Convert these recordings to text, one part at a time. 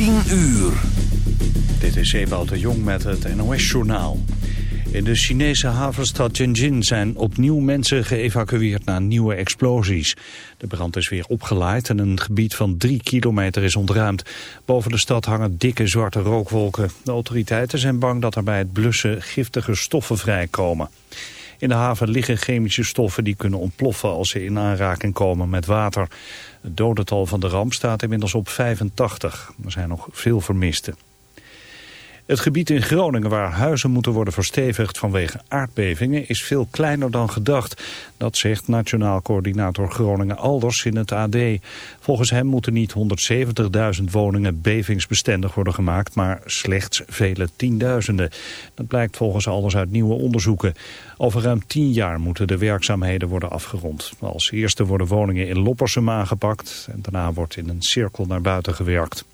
10 uur. Dit is Ewout de Jong met het NOS-journaal. In de Chinese havenstad Tianjin zijn opnieuw mensen geëvacueerd na nieuwe explosies. De brand is weer opgeleid en een gebied van drie kilometer is ontruimd. Boven de stad hangen dikke zwarte rookwolken. De autoriteiten zijn bang dat er bij het blussen giftige stoffen vrijkomen. In de haven liggen chemische stoffen die kunnen ontploffen als ze in aanraking komen met water. Het dodental van de ramp staat inmiddels op 85. Er zijn nog veel vermisten. Het gebied in Groningen waar huizen moeten worden verstevigd vanwege aardbevingen is veel kleiner dan gedacht. Dat zegt Nationaal Coördinator Groningen Alders in het AD. Volgens hem moeten niet 170.000 woningen bevingsbestendig worden gemaakt, maar slechts vele tienduizenden. Dat blijkt volgens Alders uit nieuwe onderzoeken. Over ruim tien jaar moeten de werkzaamheden worden afgerond. Als eerste worden woningen in Loppersum aangepakt en daarna wordt in een cirkel naar buiten gewerkt.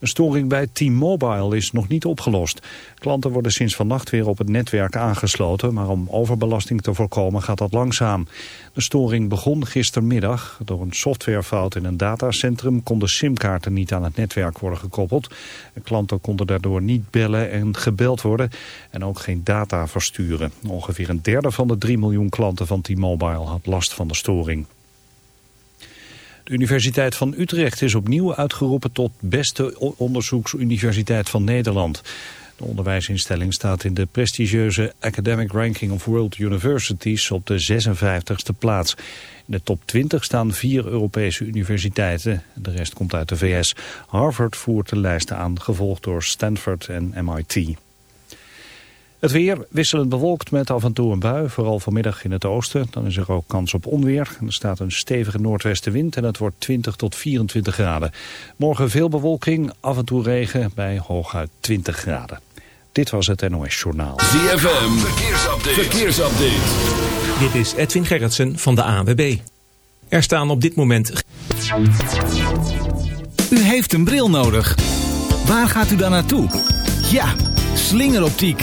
Een storing bij T-Mobile is nog niet opgelost. Klanten worden sinds vannacht weer op het netwerk aangesloten, maar om overbelasting te voorkomen gaat dat langzaam. De storing begon gistermiddag. Door een softwarefout in een datacentrum konden simkaarten niet aan het netwerk worden gekoppeld. klanten konden daardoor niet bellen en gebeld worden en ook geen data versturen. Ongeveer een derde van de 3 miljoen klanten van T-Mobile had last van de storing. De Universiteit van Utrecht is opnieuw uitgeroepen tot beste onderzoeksuniversiteit van Nederland. De onderwijsinstelling staat in de prestigieuze Academic Ranking of World Universities op de 56e plaats. In de top 20 staan vier Europese universiteiten. De rest komt uit de VS. Harvard voert de lijst aan, gevolgd door Stanford en MIT. Het weer wisselend bewolkt met af en toe een bui, vooral vanmiddag in het oosten. Dan is er ook kans op onweer. Er staat een stevige noordwestenwind en het wordt 20 tot 24 graden. Morgen veel bewolking, af en toe regen bij hooguit 20 graden. Dit was het NOS Journaal. ZFM, verkeersupdate. verkeersupdate. Dit is Edwin Gerritsen van de ANWB. Er staan op dit moment... U heeft een bril nodig. Waar gaat u dan naartoe? Ja, slingeroptiek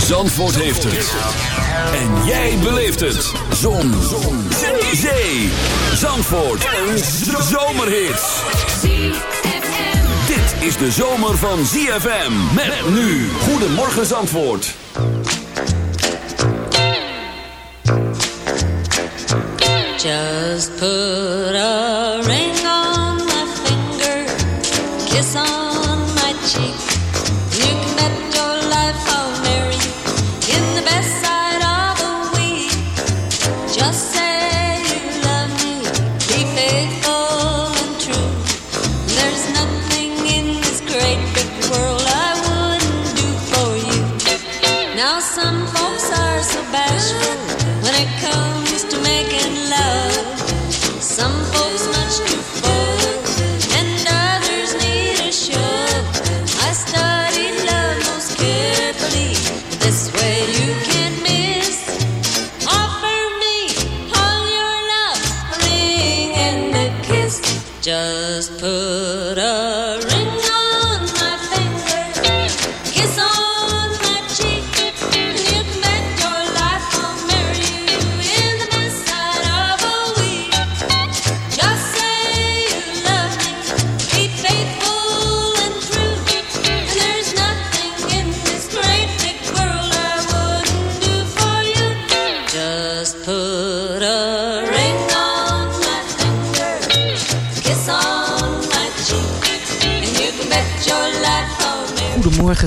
Zandvoort heeft het. En jij beleeft het. Zon. Zon. Zee. Zee. Zandvoort. Een zomerhit. Dit is de zomer van ZFM. Met nu. Goedemorgen Zandvoort. Just put a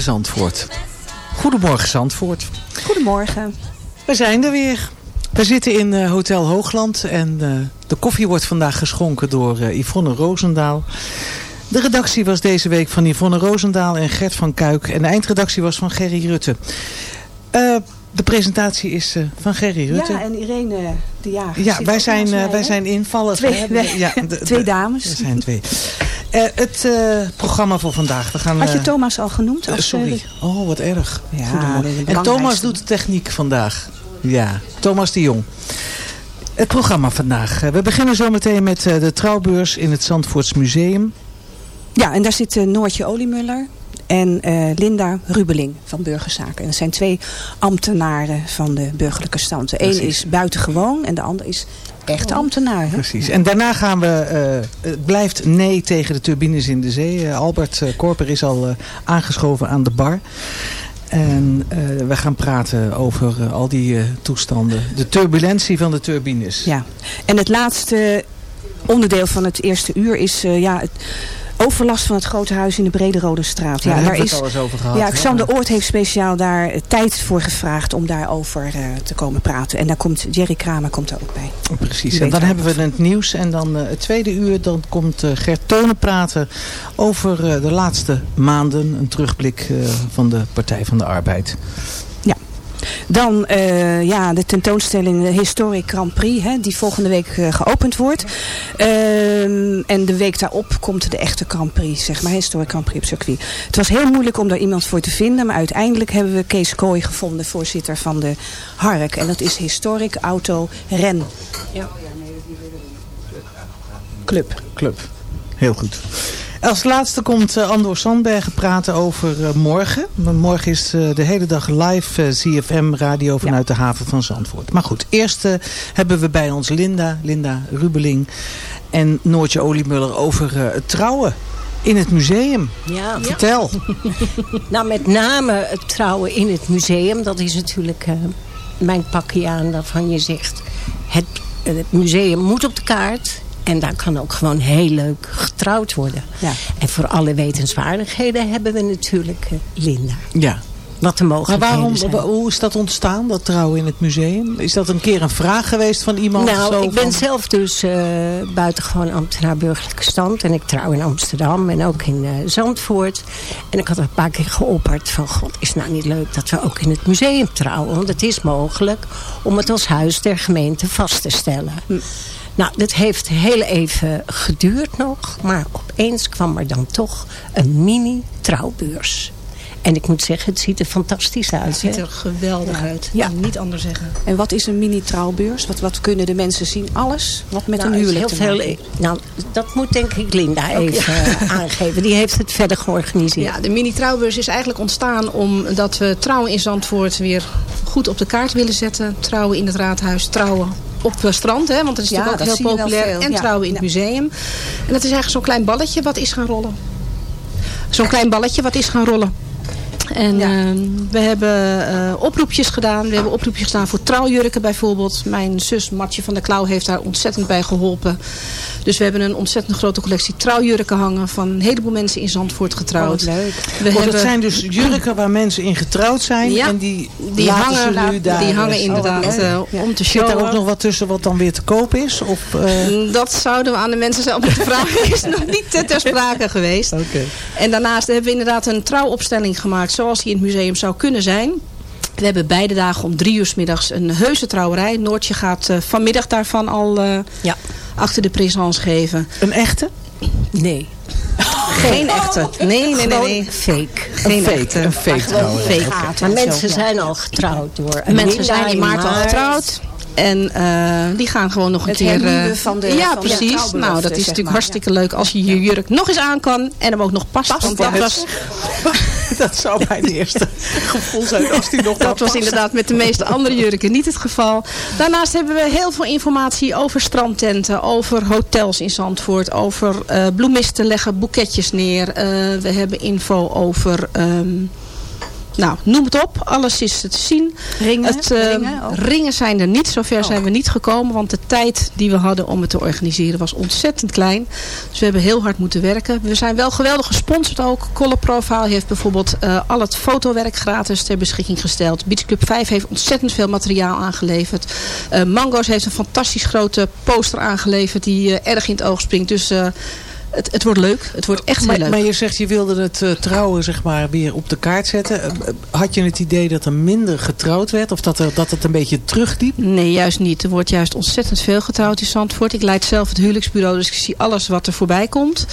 Zandvoort. Goedemorgen Zandvoort. Goedemorgen. We zijn er weer. We zitten in eh, Hotel Hoogland en eh, de koffie wordt vandaag geschonken door eh, Yvonne Roosendaal. De redactie was deze week van Yvonne Roosendaal en Gert van Kuik. En de eindredactie was van Gerry Rutte. De presentatie is van Gerry Rutte. Ja, en Irene de Jager. Ja, wij zijn, mij, wij hè? zijn invallers. Twee- We hebben- ja, de- twee dames. Er zijn twee. Eh, het eh, programma voor vandaag. We gaan, Had je eh, Thomas al genoemd? sorry. Oh, wat erg. Ja, En. Thomas doet de techniek vandaag. Ja, Thomas de Jong. Het programma vandaag. We beginnen zo meteen met de trouwbeurs in het Zandvoorts Museum. Ja, en daar zit Noortje Oliemuller en Linda Rubeling van Burgerzaken. En dat zijn twee ambtenaren van de burgerlijke stand. De een is buitengewoon en de ander is echt ambtenaar. Hè? Precies. En daarna gaan we... eh, het blijft nee tegen de turbines in de zee. Eh, Albert eh, Korper is al aangeschoven aan de bar. En eh, we gaan praten over al die toestanden. De turbulentie van de turbines. Ja. En het laatste onderdeel van het eerste uur is ja, het overlast van het grote huis in de Brede Rode Straat. Ja, daar is, het al eens over gehad. Ja? Xander Oort heeft speciaal daar eh, tijd voor gevraagd om daarover eh, te komen praten. En daar komt Jerry Kramer komt er ook bij. Precies, en dan hebben we het nieuws. En dan eh, het tweede uur, dan komt Gert Tonen praten over de laatste maanden. Een terugblik van de Partij van de Arbeid. Dan eh, ja, de tentoonstelling Historic Grand Prix, hè, die volgende week eh, geopend wordt. Ehm, en de week daarop komt de echte Grand Prix, zeg maar, Historic Grand Prix op circuit. Het was heel moeilijk om daar iemand voor te vinden, maar uiteindelijk hebben we Kees Kooi gevonden, voorzitter van de HARK. En dat is Historic Auto Ren. Club. Club. Heel goed. Als laatste komt eh, Andor Sandbergen praten over eh, morgen. Want morgen is eh, de hele dag live CFM radio vanuit de haven van Zandvoort. Maar goed, eerst hebben we bij ons Linda, Linda Rubeling en Noortje Oliemuller over het trouwen in het museum. Ja, Vertel. nou met name het trouwen in het museum. Dat is natuurlijk mijn pakje aan waarvan je zegt... Het, het museum moet op de kaart. En daar kan ook gewoon heel leuk getrouwd worden. Ja. En voor alle wetenswaardigheden hebben we natuurlijk eh, Linda. Ja. Wat de Maar mogelijkheden waarom, zijn. wa- hoe is dat ontstaan, dat trouwen in het museum? Is dat een keer een vraag geweest van iemand? Nou, zo ik ben van- zelf dus eh, buitengewoon ambtenaar burgerlijke stand. En ik trouw in Amsterdam en ook in eh, Zandvoort. En ik had een paar keer geopperd van... God, is het nou niet leuk dat we ook in het museum trouwen? Want het is mogelijk om het als huis der gemeente vast te stellen. Nou, dat heeft heel even geduurd nog. Maar opeens kwam er dan toch een mini-trouwbeurs. En ik moet zeggen, het ziet er fantastisch uit. Het ziet er geweldig uit. Ja. Ja. Niet anders zeggen. En wat is een mini-trouwbeurs? Wat, wat kunnen de mensen zien? Alles wat met Nou, een huwelijk heel maken veel. Nou, dat moet denk ik Linda even aangeven. Die heeft het verder georganiseerd. Ja, de mini-trouwbeurs is eigenlijk ontstaan omdat we trouwen in Zandvoort weer goed op de kaart willen zetten. Trouwen in het raadhuis, trouwen op het strand, hè, want dat is Ja, natuurlijk ook heel populair. En ja. trouwen in het museum. En dat is eigenlijk zo'n klein balletje wat is gaan rollen. Zo'n klein balletje wat is gaan rollen. En Ja. ehm, we hebben eh, oproepjes gedaan. We hebben oproepjes gedaan voor trouwjurken bijvoorbeeld. Mijn zus Martje van der Klauw heeft daar ontzettend bij geholpen. Dus we hebben een ontzettend grote collectie trouwjurken hangen. Van een heleboel mensen in Zandvoort getrouwd. Oh, leuk. We Oh, hebben, dat zijn dus jurken waar mensen in getrouwd zijn. Ja, en die, die hangen, ze nu daar. die hangen eh, inderdaad oh, om te Zit daar ook showen. nog wat tussen wat dan weer te koop is? Of, eh, Dat zouden we aan de mensen zelf moeten vragen. is nog niet ter sprake geweest. Oké. En daarnaast hebben we inderdaad een trouwopstelling gemaakt zoals die in het museum zou kunnen zijn. We hebben beide dagen om drie uur 's middags een heuse trouwerij. Noortje gaat eh, vanmiddag daarvan al eh, Ja. achter de présence geven. Een echte? Nee. Geen echte. Nee, nee, nee. Fake. Geen fake, echte. een fake Maar gewoon trouwerij. fake. Maar mensen zijn al getrouwd door. Mensen zijn in maart al getrouwd. En eh, die gaan gewoon nog een Het keer... eh, hernieuwen van de- ja, van precies. nou, dat is natuurlijk maar, hartstikke leuk als je je jurk nog eens aan kan. En hem ook nog past. want dat was, dat zou mijn eerste gevoel zijn als die nog dat was inderdaad met de meeste andere jurken niet het geval. Daarnaast hebben we heel veel informatie over strandtenten. Over hotels in Zandvoort. Over eh, bloemisten leggen boeketjes neer. Eh, we hebben info over... ehm, Nou, noem het op. Alles is te zien. Ringen, Het, eh, ringen ringen zijn er niet. Zover zijn we niet gekomen. Want de tijd die we hadden om het te organiseren was ontzettend klein. Dus we hebben heel hard moeten werken. We zijn wel geweldig gesponsord ook. Color Profile heeft bijvoorbeeld eh, al het fotowerk gratis ter beschikking gesteld. Beach Club 5 heeft ontzettend veel materiaal aangeleverd. Eh, Mango's heeft een fantastisch grote poster aangeleverd die erg in het oog springt. Dus het, het wordt leuk. Het wordt echt heel Maar, leuk. maar je zegt je wilde het eh, trouwen zeg maar, weer op de kaart zetten. Eh, eh, Had je het idee dat er minder getrouwd werd? Of dat, er, dat het een beetje terugdiep? Nee, juist niet. Er wordt juist ontzettend veel getrouwd in Zandvoort. Ik leid zelf het huwelijksbureau, dus ik zie alles wat er voorbij komt.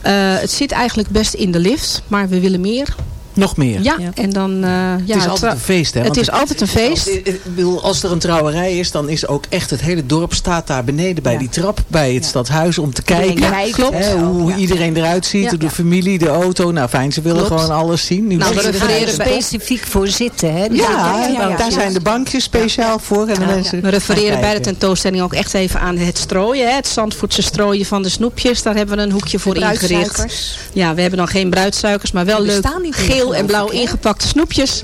Het zit eigenlijk best in de lift, maar we willen meer. Nog meer? Ja, en dan... eh, ja, het is altijd een feest, hè? Het is altijd een feest. Ik ik bedoel, als er een trouwerij is, dan is ook echt het hele dorp staat daar beneden bij die trap, bij het stadhuis, om te kijken. Kijkt. Klopt. Ja. hoe iedereen eruit ziet, Ja. de familie, de auto. Nou fijn, ze willen Klopt. gewoon alles zien. Nu Nou, we zitten refereren er- bij- Specifiek voor zitten, hè? Ja, Ja, ja, ja, daar ja. zijn de bankjes speciaal voor. En de mensen We refereren bij de tentoonstelling ook echt even aan het strooien. Hè? Het Zandvoortse strooien van de snoepjes. Daar hebben we een hoekje voor ingericht. Ja, we hebben dan geen bruidsuikers, maar wel Die leuk meer, geel en blauw ingepakte snoepjes.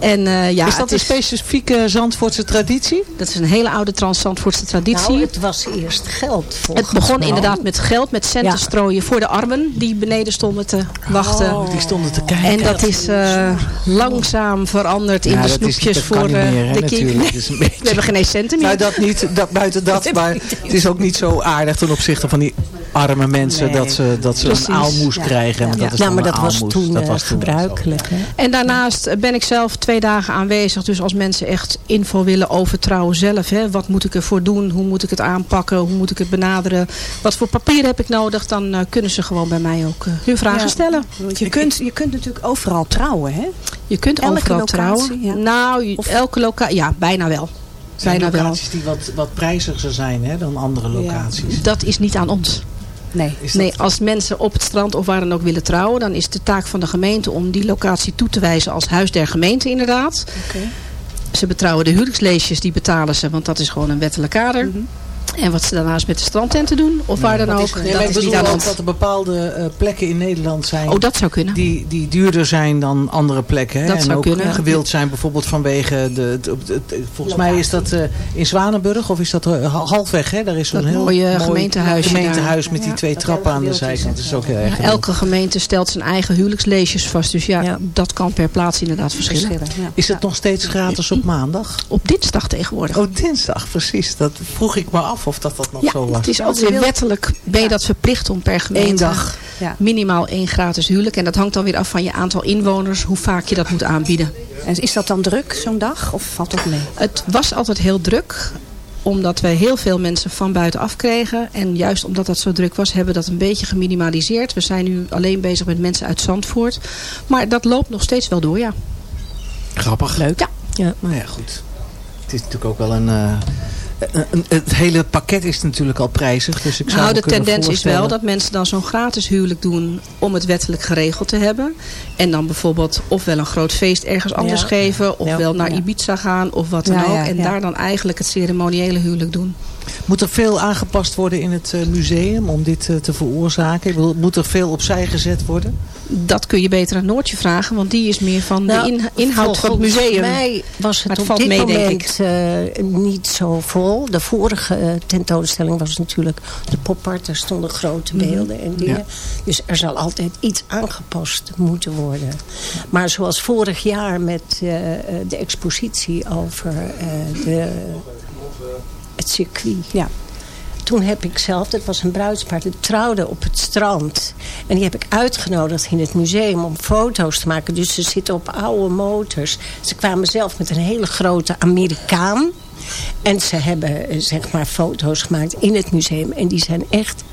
En eh, ja, is dat het een specifieke Zandvoortse traditie? Dat is een hele oude Trans-Zandvoortse traditie. Nou, het was eerst geld, Het begon inderdaad met geld, met centen Ja. strooien voor de armen die beneden stonden te wachten. Oh, die stonden te kijken. En dat is eh, langzaam veranderd in Ja, de is- snoepjes voor eh, meer, hè, de natuurlijk. kinderen. Het is een beetje- We hebben geen centen meer. Nou, dat niet, dat, buiten dat, maar het is ook niet zo aardig ten opzichte van die arme mensen Nee. dat ze, dat ze Precies. een aalmoes Ja. krijgen. Want Ja. dat is dan maar een dat was aalmoes. toen, dat eh, was toen gebruikelijk. Hè? En daarnaast ben ik zelf twee dagen aanwezig. Dus als mensen echt info willen over trouwen zelf. Hè, wat moet ik ervoor doen? Hoe moet ik het aanpakken? Hoe moet ik het benaderen? Wat voor papier heb ik nodig? Dan eh, kunnen ze gewoon bij mij ook eh, hun vragen Ja. stellen. Want je kunt, je kunt natuurlijk overal trouwen, hè? Je kunt Elke overal locatie, trouwen. ja. Nou, je- elke locatie. Ja, bijna wel. zijn Bijna wel. locaties die wat, wat prijziger zijn hè, dan andere locaties. Dat is niet aan ons. Nee. Dat- Nee, als mensen op het strand of waar dan ook willen trouwen... dan is de taak van de gemeente om die locatie toe te wijzen als huis der gemeente inderdaad. Ze betrouwen de huwelijksleesjes, die betalen ze, want dat is gewoon een wettelijk kader. En wat ze daarnaast met de strandtenten doen, of waar dan Dat ook, is, nee, dat ik is bedoel niet aan ons. dat er bepaalde eh, plekken in Nederland zijn Oh, dat zou kunnen. die, die duurder zijn dan andere plekken. Hè? Dat en zou ook kunnen. gewild zijn bijvoorbeeld vanwege de... volgens mij is dat eh, in Zwanenburg of is dat eh, halfweg. Hè? Daar is zo'n Dat heel mooie mooi gemeentehuisje gemeentehuis daar. met die twee dat trappen aan de zijkant. Dat is ook heel erg. Elke gemeente stelt zijn eigen huwelijksleesjes vast. Dus ja, dat kan per plaats inderdaad verschillen. Is het nog steeds gratis op maandag? Op dinsdag tegenwoordig. Oh, dinsdag, precies. Dat vroeg ik me af of dat, dat nog Ja, zo was. het is weer wettelijk. Ben je dat verplicht om per gemeente Eén dag. Ja. minimaal één gratis huwelijk. En dat hangt dan weer af van je aantal inwoners. Hoe vaak je dat moet aanbieden. En is dat dan druk, zo'n dag? Of valt dat mee? Het was altijd heel druk omdat wij heel veel mensen van buitenaf kregen. En juist omdat dat zo druk was, hebben we dat een beetje geminimaliseerd. We zijn nu alleen bezig met mensen uit Zandvoort. Maar dat loopt nog steeds wel door, ja. Grappig. Leuk. Ja. Ja. Nou ja, goed. Het is natuurlijk ook wel een... eh, het hele pakket is natuurlijk al prijzig. Dus ik zou Nou, de tendens is wel dat mensen dan zo'n gratis huwelijk doen om het wettelijk geregeld te hebben. En dan bijvoorbeeld ofwel een groot feest ergens anders Ja. geven, ofwel Ja. naar. Ibiza gaan of wat dan Ja, ook. ja, en daar dan eigenlijk het ceremoniële huwelijk doen. Moet er veel aangepast worden in het eh, museum om dit eh, te veroorzaken? Ik bedoel, moet er veel opzij gezet worden? Dat kun je beter aan Noortje vragen, want die is meer van Nou, de in- inhoud van het volgens museum. mij was het het op dit mee, moment eh, niet zo vol. De vorige tentoonstelling was natuurlijk de poppart. Daar stonden grote Mhm. beelden en dingen. Ja. Dus er zal altijd iets aangepast moeten worden. Maar zoals vorig jaar met de expositie over eh, de, het circuit. Ja. Toen heb ik zelf, dat was een bruidspaar, dat trouwde op het strand. En die heb ik uitgenodigd in het museum om foto's te maken. Dus ze zitten op oude motors. Ze kwamen zelf met een hele grote Amerikaan. En ze hebben eh, zeg maar foto's gemaakt in het museum. En die zijn echt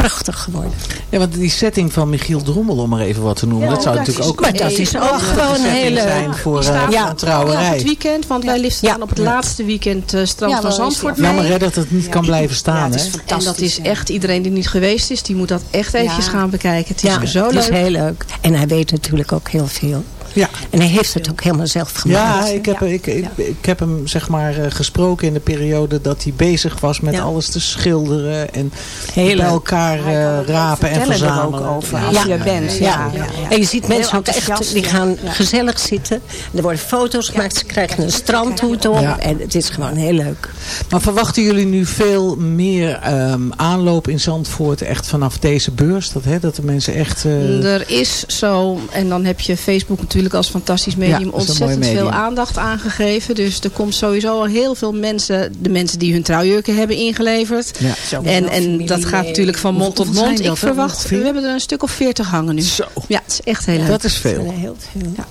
prachtig geworden. Ja, want die setting van Michiel Drommel, om maar even wat te noemen. Ja, dat zou dat natuurlijk is- ook maar dat is ook gewoon een hele- zijn voor eh, op- een trouwerij. het weekend, want wij liften dan op het laatste weekend eh strand Ja, van Zandvoort mee. Jammer hè, dat het niet kan blijven staan. het is hè? En dat is echt, iedereen die niet geweest is, die moet dat echt eventjes Ja. gaan bekijken. Het is Ja, zo het leuk. is heel leuk. En hij weet natuurlijk ook heel veel. Ja. En hij heeft het ook helemaal zelf gemaakt. Ja, ik heb, Ik, ik, ik heb hem zeg maar eh, gesproken in de periode dat hij bezig was met Ja. alles te schilderen en Heel bij elkaar eh, rapen en er verzamelen. ook over Ja, als Ja. je bent. Ja. Ja, ja, ja. En je ziet mensen ook echt, die gaan Ja. gezellig zitten. Er worden foto's gemaakt, ze krijgen een strandhoed op. Ja. En het is gewoon heel leuk. Maar verwachten jullie nu veel meer ehm, aanloop in Zandvoort echt vanaf deze beurs? Dat, hè, dat de mensen echt... eh, Er is zo, en dan heb je Facebook natuurlijk als fantastisch medium Ja, ontzettend medium. veel aandacht aangegeven. Dus er komt sowieso al heel veel mensen, de mensen die hun trouwjurken hebben ingeleverd. ja. En, en dat gaat natuurlijk van mond tot mond. dat Ik er verwacht, we hebben er een stuk of veertig hangen nu. Zo. Ja, het is echt heel leuk. Dat is veel. Heel veel. Ja.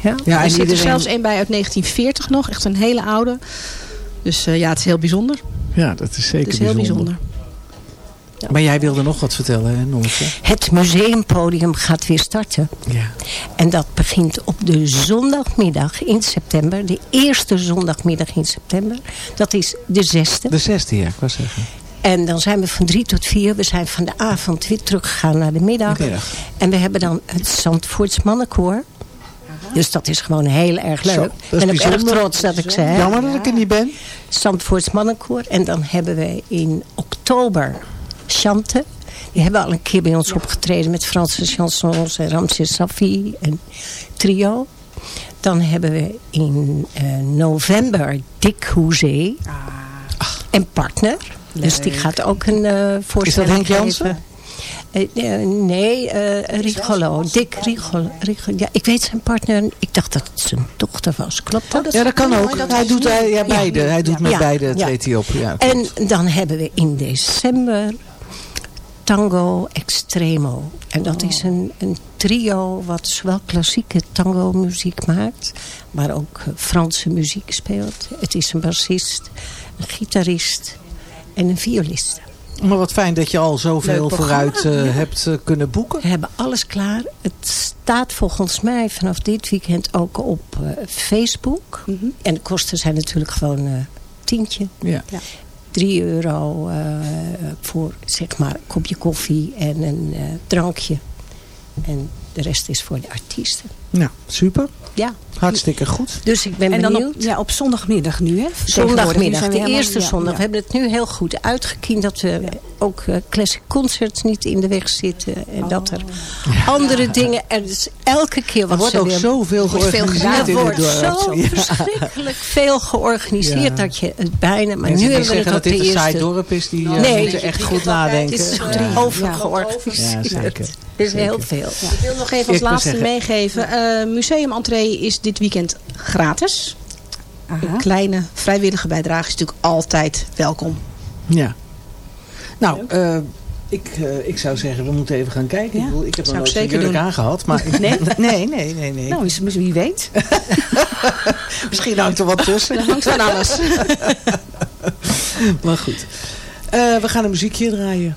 Ja. Ja, er en zit er zelfs een bij uit 1940 nog, echt een hele oude. Dus eh, ja, het is heel bijzonder. Ja, dat is zeker Het is heel bijzonder. Maar jij wilde nog wat vertellen, hè, Noortje? Het museumpodium gaat weer starten. Ja. En dat begint op de zondagmiddag in september. De eerste zondagmiddag in september. Dat is de zesde. De zesde, ja, ik wou zeggen. En dan zijn we van drie tot vier. We zijn van de avond weer teruggegaan naar de middag. Middag. En we hebben dan het Zandvoorts mannenkoor. Dus dat is gewoon heel erg leuk. Zo, Ik ben erg bijzonder. trots dat ik ze heb. Jammer dat ik er niet ben. Zandvoorts mannenkoor. En dan hebben we in oktober Chante. Die hebben al een keer bij ons opgetreden met Franse chansons en Ramses Safi en trio. Dan hebben we in eh, november Dick Hoezee en partner. Dus die gaat ook een eh voorstelling Henk Jansen? Eh, nee, eh Rigolo. Dick Rigolo. Rigolo. Ja, ik weet zijn partner. Ik dacht dat het zijn dochter was. Klopt dat? Ja, dat kan ook. Hij doet hij, ja, beide. Hij doet met beide, treedt hij op. Ja, En dan hebben we in december Tango Extremo. En dat is een, een trio wat zowel klassieke tango muziek maakt. Maar ook eh, Franse muziek speelt. Het is een bassist, een gitarist en een violist. Maar wat fijn dat je al zoveel vooruit eh, ja. hebt eh, kunnen boeken. We hebben alles klaar. Het staat volgens mij vanaf dit weekend ook op Facebook. En de kosten zijn natuurlijk gewoon tientje. Ja. 3 euro eh, voor zeg maar een kopje koffie en een eh, drankje. En de rest is voor de artiesten. Nou, super. Ja. Hartstikke goed. Dus ik ben En dan benieuwd. op, ja, op zondagmiddag nu, hè? Zondagmiddag, de eerste ja, zondag. ja. We hebben het nu heel goed uitgekiend. Dat we ook eh, classic concerts niet in de weg zitten. En dat er andere dingen... Er is elke keer wat Er wordt ook weer- zoveel georganiseerd Er wordt zo Ja. verschrikkelijk veel georganiseerd Ja. dat je het bijna... Maar Mensen nu hebben we zeggen het dat dit de een saai eerste... dorp is, die eh, Nee. moeten echt goed nadenken. Het is zo overgeorganiseerd. Ja, zeker. Het is heel veel. Ik wil nog even als laatste meegeven. Eh museumentree is dit weekend gratis. Een kleine vrijwillige bijdrage is natuurlijk altijd welkom. Ja. Nou, eh, ik, eh, ik zou zeggen, we moeten even gaan kijken. Ja, Ik, bedoel, ik heb nog nooit zeker jurk aangehad. Maar Nee? nee, nee, nee. nee. Nou, is, wie weet. Misschien hangt er wat tussen. Er hangt van alles. maar goed. Eh, we gaan een muziekje draaien.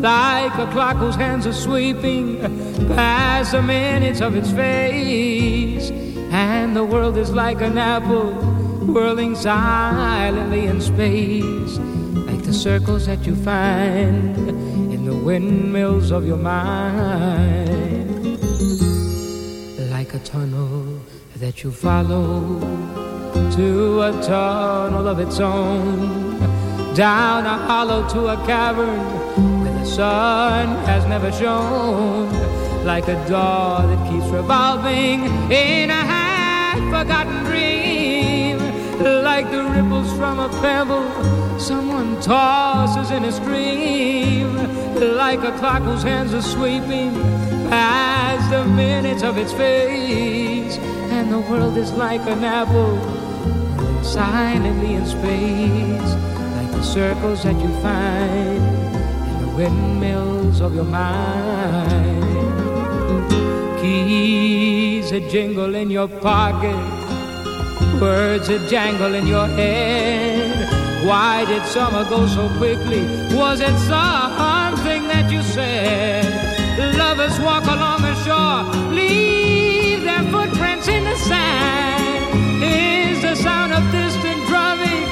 like a clock whose hands are sweeping past the minutes of its face, and the world is like an apple whirling silently in space, like the circles that you find in the windmills of your mind, like a tunnel that you follow to a tunnel of its own, down a hollow to a cavern sun has never shone, like a door that keeps revolving in a half-forgotten dream, like the ripples from a pebble someone tosses in a stream, like a clock whose hands are sweeping past the minutes of its face, and the world is like an apple silently in space, like the circles that you find windmills of your mind. Keys that jingle in your pocket, words that jangle in your head. Why did summer go so quickly? Was it something that you said? Lovers walk along the shore, leave their footprints in the sand. Is the sound of distant drumming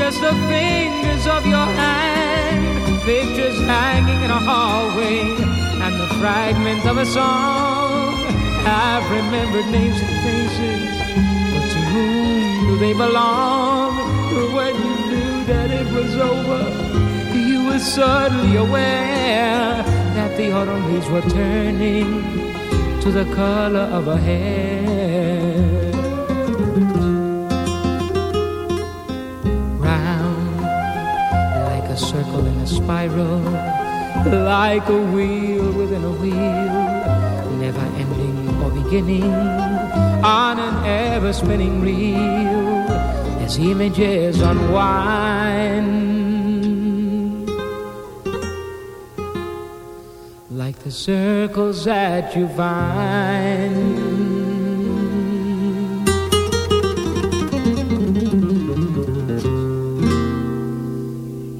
just the fingers of your hand? Pictures hanging in a hallway and the fragment of a song. I've remembered names and faces, but to whom do they belong? When you knew that it was over, you were suddenly aware that the autumn leaves were turning to the color of a hair. Spiral, like a wheel within a wheel, never ending or beginning on an ever spinning reel as images unwind. Like the circles that you find.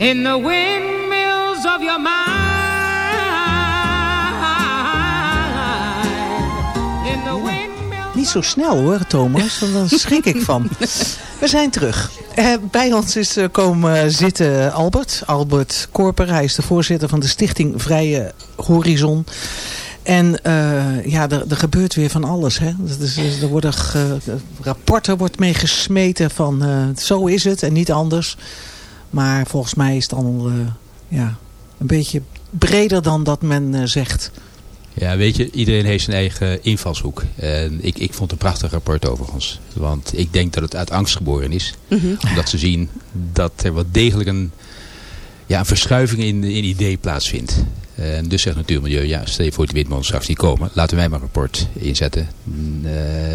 In the windmills Niet zo snel hoor, Thomas, want dan schrik ik van. We zijn terug. Eh, bij ons is eh, komen zitten Albert. Albert Korper. Hij is de voorzitter van de stichting Vrije Horizon. En eh, ja, er, er gebeurt weer van alles. Hè? Is, er worden rapporten wordt mee gesmeten van zo is het en niet anders. Maar volgens mij is het al eh, ja, een beetje breder dan dat men zegt. Ja, weet je, iedereen heeft zijn eigen invalshoek. En ik, ik vond het een prachtig rapport overigens. Want ik denk dat het uit angst geboren is. Mhm. Omdat ze zien dat er wel degelijk een, ja, een verschuiving in, in idee plaatsvindt. En dus zegt Natuurmilieu, ja, stel je voor die windmolens straks niet komen. Laten wij maar een rapport inzetten. mm, eh,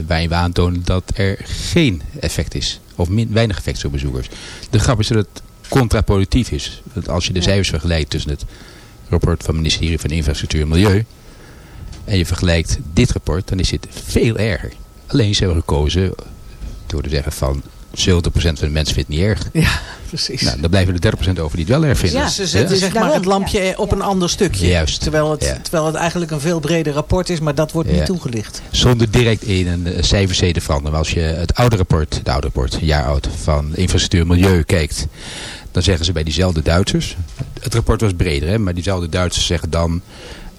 waarin we aantonen dat er geen effect is. Of min, weinig effect op bezoekers. De grap is dat het contraproductief is. Want als je de cijfers vergelijkt tussen het rapport van het ministerie van Infrastructuur en Milieu en je vergelijkt dit rapport, dan is dit veel erger. Alleen ze hebben gekozen door te zeggen van 70% van de mensen vindt het niet erg. Ja, precies. Nou, dan blijven er 30% over die het wel erg vinden. Ja, ze zetten Ja? zeg maar het lampje op een ander stukje. Juist. Terwijl het, Ja. terwijl het eigenlijk een veel breder rapport is, maar dat wordt Ja. niet toegelicht. Zonder direct in een eh, cijferzee te veranderen. Maar als je het oude rapport, het oude rapport, een jaar oud, van infrastructuur en milieu kijkt. Dan zeggen ze bij diezelfde Duitsers. Het rapport was breder, hè, maar diezelfde Duitsers zeggen dan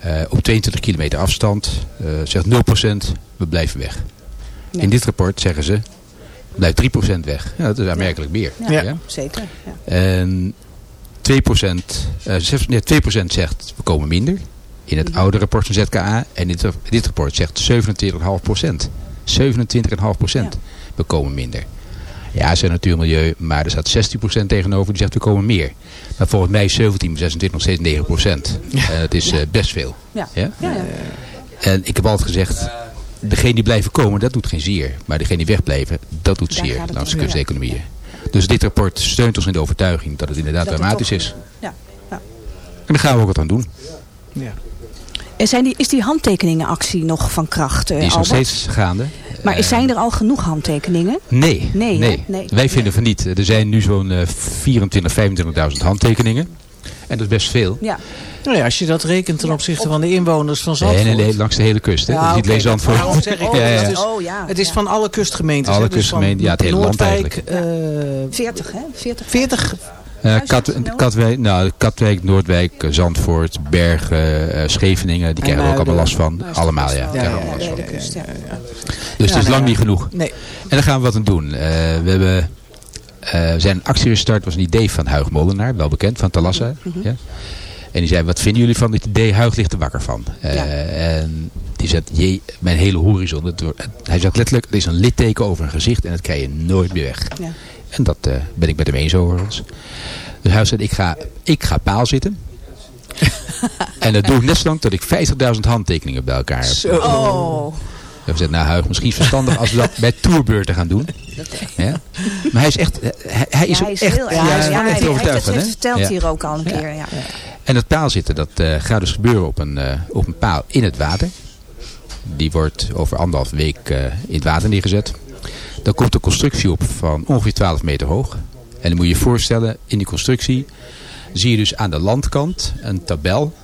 eh, op 22 kilometer afstand. eh zegt 0% we blijven weg. In dit rapport zeggen ze blijft 3% weg. Ja, dat is aanmerkelijk meer. Ja, Ja? zeker. Ja. En 2%, eh, zes- nee, 2% zegt we komen minder. In het oude rapport van ZKA. En dit, dit rapport zegt 27,5%. 27,5% we komen minder. Ja, ze zijn natuurmilieu, maar er staat 16% tegenover die zegt we komen meer. Maar volgens mij is 17, 26 nog steeds 9%. En dat is eh, best veel. Ja. Ja? Ja, ja. En ik heb altijd gezegd, degene die blijven komen, dat doet geen zier. Maar degene die wegblijven, dat doet Daar zeer langs de kunsteconomieën. Dus dit rapport steunt ons in de overtuiging dat het inderdaad Dat het dramatisch toch- is. Ja. ja. En daar gaan we ook wat aan doen. Ja. En zijn die, is die handtekeningenactie nog van kracht, eh, Die is nog Albert? steeds gaande. Maar Eh, is- zijn er al genoeg handtekeningen? Nee, Nee, nee. Nee. wij vinden van niet. Er zijn nu zo'n eh, 24, 25.000 handtekeningen. En dat is best veel. Ja. Nou ja, als je dat rekent ten opzichte van de inwoners van Nee, Zandvoort. nee, nee, langs de hele kust. Hè. Ja, dus niet Zandvoort. daarom zeg ik, Ja, ja. het is, Oh, ja, het is ja. van alle kustgemeentes. Alle dus van kustgemeenten, ja, het hele land eigenlijk. eh, 40, hè? 40. 40. Eh, Kat, Katwijk, nou, Katwijk, Noordwijk, Zandvoort, Bergen, eh, Scheveningen. Die krijgen er ook allemaal last van. Allemaal, ja. allemaal last van. Dus het is nou lang niet genoeg. Nee. En daar gaan we wat aan doen. Eh, we hebben, zijn actie gestart. was een idee van Huig Molenaar, wel bekend, van Talassa. Mhm. ja. En die zei, wat vinden jullie van dit idee? Huig ligt er wakker van. En die zegt, jee, mijn hele horizon. Het, hij zegt letterlijk, er is een litteken over een gezicht en dat krijg je nooit meer weg. Ja. En dat eh, ben ik met hem eens overigens. Dus hij zegt, ik ga, ik ga paal zitten. en dat doe ik net zolang tot ik 50.000 handtekeningen bij elkaar heb. Zo. Oh. We hebben gezegd, nou Huig, misschien is het verstandig als we dat bij tourbeurten gaan doen. Ja? Maar hij is echt, hij, hij is Ja, ook hij is echt, heel ja, erg. hij is Ja, wel hij echt heeft overtuigd van, hè? verteld Ja. hier ook al een keer. Ja. En dat paalzitten, dat eh, gaat dus gebeuren op een, eh, op een paal in het water. Die wordt over anderhalf week in het water neergezet. Dan komt een constructie op van ongeveer 12 meter hoog. En dan moet je je voorstellen, in die constructie zie je dus aan de landkant een tabel,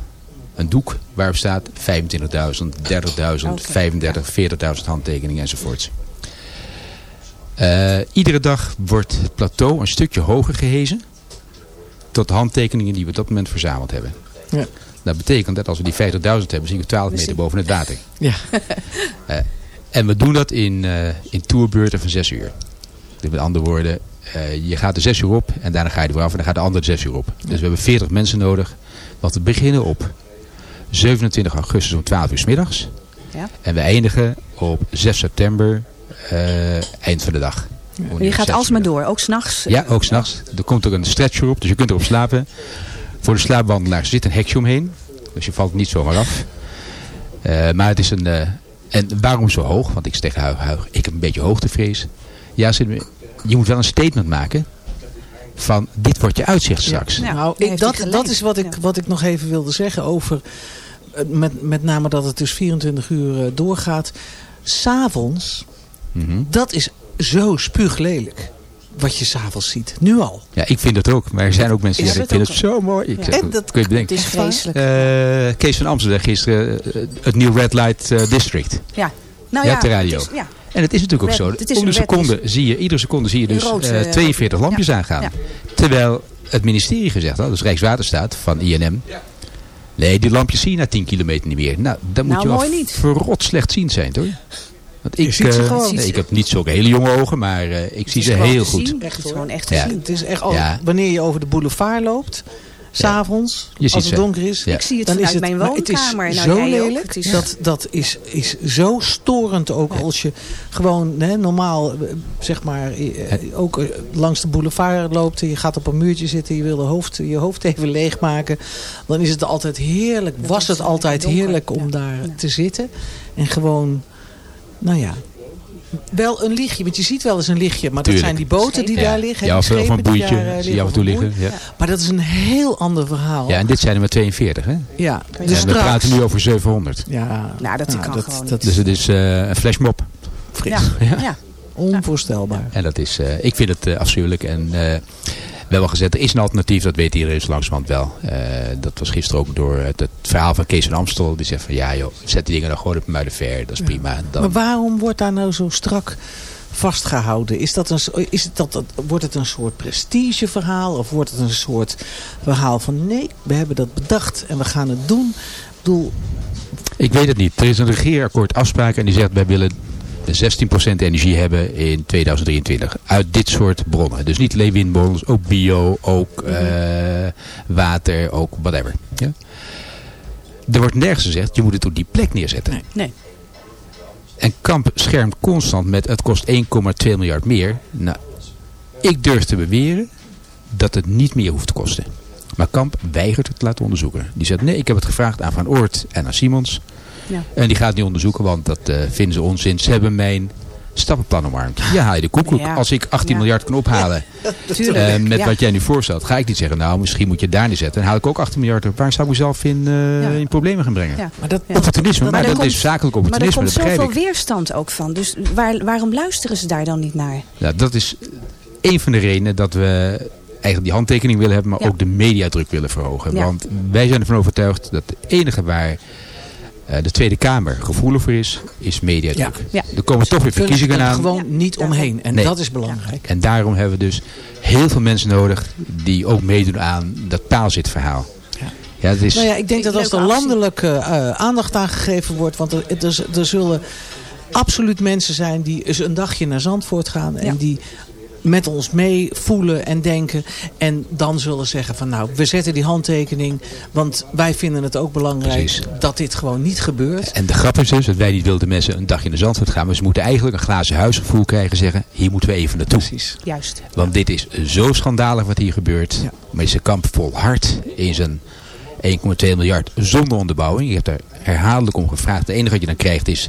een doek waarop staat 25.000, 30.000, 35, 40.000 handtekeningen enzovoorts. Eh, iedere dag wordt het plateau een stukje hoger gehezen tot de handtekeningen die we op dat moment verzameld hebben. Ja. Dat betekent dat als we die 50.000 hebben, zien we 12 meter boven het water. Ja. Eh, en we doen dat in, eh in tourbeurten van 6 uur. Dus met andere woorden, eh, je gaat er 6 uur op en daarna ga je er weer af en dan gaat de andere 6 uur op. Dus we hebben 40 mensen nodig. Want we beginnen op 27 augustus om 12 uur s middags. Ja. En we eindigen op 6 september, eh, eind van de dag. Je gaat zes alsmaar door, ook s'nachts. ja, ook s'nachts. Er komt ook een stretcher op, dus je kunt erop slapen. Voor de slaapwandelaars zit een hekje omheen. Dus je valt niet zomaar af. Maar het is een... en waarom zo hoog? Want ik zeg tegen Huig, Huig, ik heb een beetje hoogtevrees. Ja, je moet wel een statement maken van dit wordt je uitzicht straks. nou, ik, hij dat, dat is wat ik, wat ik nog even wilde zeggen over... eh, Met, met name dat het dus 24 uur eh, doorgaat. S'avonds, Mhm. dat is zo spuuglelijk. Wat je s'avonds ziet. Nu al. Ja, ik vind het ook. Maar er zijn ook mensen die zeggen, ik het vind het zo mooi. Ik zeg, En dat- kun je bedenken. Is vreselijk. Eh, Kees van Amsterdam gisteren eh, het nieuw Red Light eh, District. Ja. Nou Ja, ja, op de radio. het is- ja. En het is natuurlijk ook zo. Om de seconde zie je, iedere seconde zie je dus Een rood, eh, eh, 42 lampjes ja. aangaan. Ja. Terwijl het ministerie gezegd had, dus Rijkswaterstaat van INM. Nee, die lampjes zie je na 10 kilometer niet meer. Nou, dan moet Nou, je wel verrot slechtziend zijn, hoor. Want ik, ziet ze eh, gewoon. nee, ik heb niet zulke hele jonge ogen, maar eh, ik zie ze heel goed. zien. Echt, Het is gewoon echt te Ja. zien. Het is echt al, Ja. wanneer je over de boulevard loopt, s'avonds, ziet als het ze. donker is. Ja. Ik zie het dan is vanuit het, mijn maar het is woonkamer. Nou, zo lelijk. Het is- Dat, dat is, is zo storend ook als je gewoon hè, normaal, eh, zeg maar, ook langs de boulevard loopt. en Je gaat op een muurtje zitten, je wil de hoofd, je hoofd even leegmaken. Dan is het altijd heerlijk, was het altijd heerlijk om daar te zitten. En gewoon, nou ja, wel een lichtje. Want je ziet wel eens een lichtje, maar Tuurlijk. dat zijn die boten die Ja. daar liggen. Ja, of, of een schepen die boeitje daar, eh, zie je af en toe liggen. Ja. Maar dat is een heel ander verhaal. ja, en dit zijn er maar 42, hè? Ja, En dus we straks... praten nu over 700. Ja, Nou, dat kan dat, gewoon dat Dus is het is eh, een flashmob. fris. Ja. Ja. Ja. Onvoorstelbaar. En dat is, eh, ik vind het eh, afschuwelijk. En eh, we hebben al gezegd, er is een alternatief, dat weet iedereen zo langzamerhand wel. Eh, dat was gisteren ook door het, het verhaal van Kees van Amstel. Die zegt van, ja joh, zet die dingen dan gewoon op Muidenver. Dat is prima. Dan, Maar waarom wordt daar nou zo strak vastgehouden? Is dat een, is het dat, dat, wordt het een soort prestigeverhaal? Of wordt het een soort verhaal van nee, we hebben dat bedacht en we gaan het doen? Ik bedoel, Ik weet het niet. Er is een regeerakkoord afspraak en die zegt, wij willen 16% energie hebben in 2023. Uit dit soort bronnen. Dus niet alleen windmolens, ook bio, ook eh, water, ook whatever. Ja? Er wordt nergens gezegd, je moet het op die plek neerzetten. Nee. En Kamp schermt constant met het kost 1,2 miljard meer. Nou, ik durf te beweren dat het niet meer hoeft te kosten. Maar Kamp weigert het te laten onderzoeken. Die zegt nee, ik heb het gevraagd aan Van Oort en aan Simons. Ja. En die gaat niet onderzoeken, want dat eh, vinden ze onzin. Ze hebben mijn stappenplan omarmd. Ja, haal je de koekoek. Ja. Als ik 18 Ja. miljard kan ophalen eh, met Ja. wat jij nu voorstelt, ga ik niet zeggen, nou misschien moet je het daar neerzetten. Dan haal ik ook 18 miljard op. Waar zou ik mezelf in, eh, Ja. in problemen gaan brengen? Ja. maar dat, Ja. Opportunisme, maar, er dat komt- is zakelijk Maar er opportunisme, komt zoveel weerstand ook van. Dus waar, waarom luisteren ze daar dan niet naar? Ja, dat is een van de redenen dat we eigenlijk die handtekening willen hebben, maar Ja. ook de mediadruk willen verhogen. Ja. Want wij zijn ervan overtuigd dat het enige waar de Tweede Kamer gevoelig voor is, is mediadruk. Ja. Er komen toch weer kunnen verkiezingen er aan. gewoon niet omheen. En Nee. dat is belangrijk. En daarom hebben we dus heel veel mensen nodig die ook meedoen aan dat paalzitverhaal. Ja, het is, Nou ja, ik denk dat als er Leuke actie. landelijk eh, eh, aandacht aan gegeven wordt... want er, er, er zullen absoluut mensen zijn die eens een dagje naar Zandvoort gaan... en Ja. die met ons mee voelen en denken. En dan zullen zeggen van nou, we zetten die handtekening... want wij vinden het ook belangrijk Precies. dat dit gewoon niet gebeurt. En de grap is dus dat wij niet wilden mensen een dagje naar Zandvoort gaan. Maar ze moeten eigenlijk een glazen huisgevoel krijgen en zeggen, hier moeten we even naartoe. Precies. Juist. Want dit is zo schandalig wat hier gebeurt. Ja. Kamp volhardt in zijn 1,2 miljard zonder onderbouwing. Je hebt daar herhaaldelijk om gevraagd. Het enige wat je dan krijgt is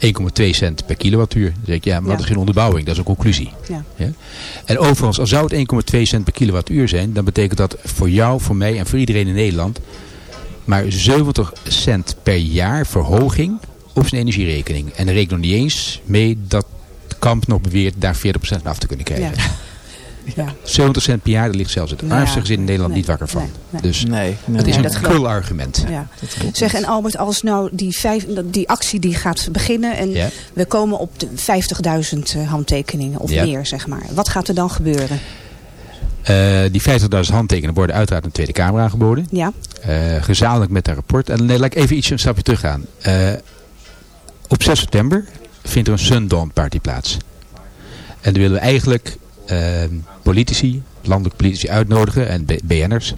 1,2 cent per kilowattuur. Dan zeg ik, ja, maar dat is geen onderbouwing, dat is een conclusie. Ja. Ja? En overigens, al zou het 1,2 cent per kilowattuur zijn, dan betekent dat voor jou, voor mij en voor iedereen in Nederland maar 70 cent per jaar verhoging op zijn energierekening. En dan reken nog niet eens mee dat Kamp nog beweert daar 40% van af te kunnen krijgen. Ja. Ja. 70 cent per jaar, daar ligt zelfs het Nou armste gezin in Nederland Nee, niet wakker van. nee, nee. Dus Nee, nee. het is Nee, een krul argument. Ja. Zeg, en Albert, als nou die, vijf, die actie die gaat beginnen en Ja. we komen op de 50.000 eh, handtekeningen of Ja. meer, zeg maar. Wat gaat er dan gebeuren? Eh, die 50.000 handtekeningen worden uiteraard in de Tweede Kamer aangeboden. Ja, Eh, gezamenlijk met dat rapport. En nee, laat ik even iets een stapje terug gaan. Eh, op 6 september vindt er een Sundawn party plaats. En dan willen we eigenlijk politici, landelijke politici uitnodigen en BN'ers.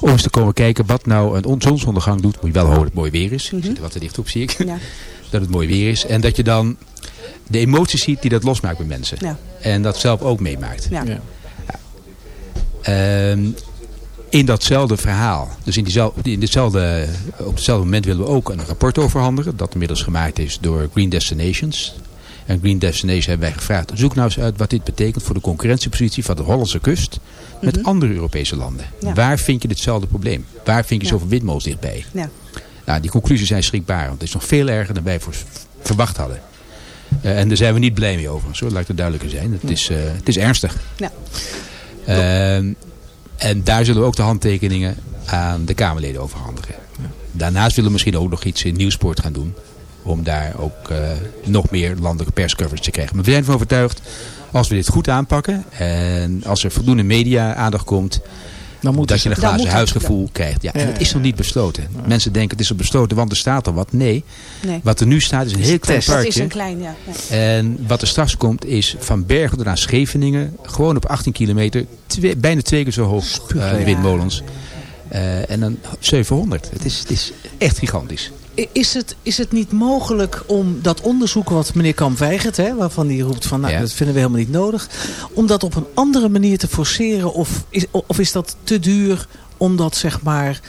Om eens te komen kijken wat nou een on- zonsondergang doet. Moet je wel hopen dat het mooi weer is. Ik zit er wat te dicht op zie ik. ja, Dat het mooi weer is. En dat je dan de emoties ziet die dat losmaakt bij mensen. ja, En dat zelf ook meemaakt. ja. Ja. Ehm, in datzelfde verhaal, dus in, diezelfde, in ditzelfde, op hetzelfde moment willen we ook een rapport overhandigen. Dat inmiddels gemaakt is door Green Destinations. En Green Destinations hebben wij gevraagd, zoek nou eens uit wat dit betekent voor de concurrentiepositie van de Hollandse kust met Mhm. andere Europese landen. Ja. Waar vind je ditzelfde probleem? Waar vind je zoveel windmolens dichtbij? ja. Nou, die conclusies zijn schrikbaar, want het is nog veel erger dan wij voor, verwacht hadden. Eh, en daar zijn we niet blij mee overigens, hoor. laat ik er duidelijker zijn. Het is, eh, het is ernstig. Ja. Ehm, en daar zullen we ook de handtekeningen aan de Kamerleden overhandigen. Daarnaast willen we misschien ook nog iets in Nieuwsport gaan doen. Om daar ook eh, nog meer landelijke perscoverage te krijgen. Maar we zijn ervan overtuigd, als we dit goed aanpakken. En als er voldoende media aandacht komt. Dan moet dat je een glazen het, huisgevoel krijgt. Ja, en het is nog niet besloten. Mensen denken het is al besloten, want er staat al wat. Nee, Nee. wat er nu staat is een heel klein. Dat is parkje. een klein, ja. En wat er straks komt is van Bergen aan Scheveningen. Gewoon op 18 kilometer. Twee, bijna twee keer zo hoog Spuuglelijk. windmolens. Eh, en dan 700. Het is, het is echt gigantisch. Is het, is het niet mogelijk om dat onderzoek wat meneer Kamp weigert, hè, waarvan hij roept van nou Ja. dat vinden we helemaal niet nodig, om dat op een andere manier te forceren of is, of is dat te duur om dat zeg maar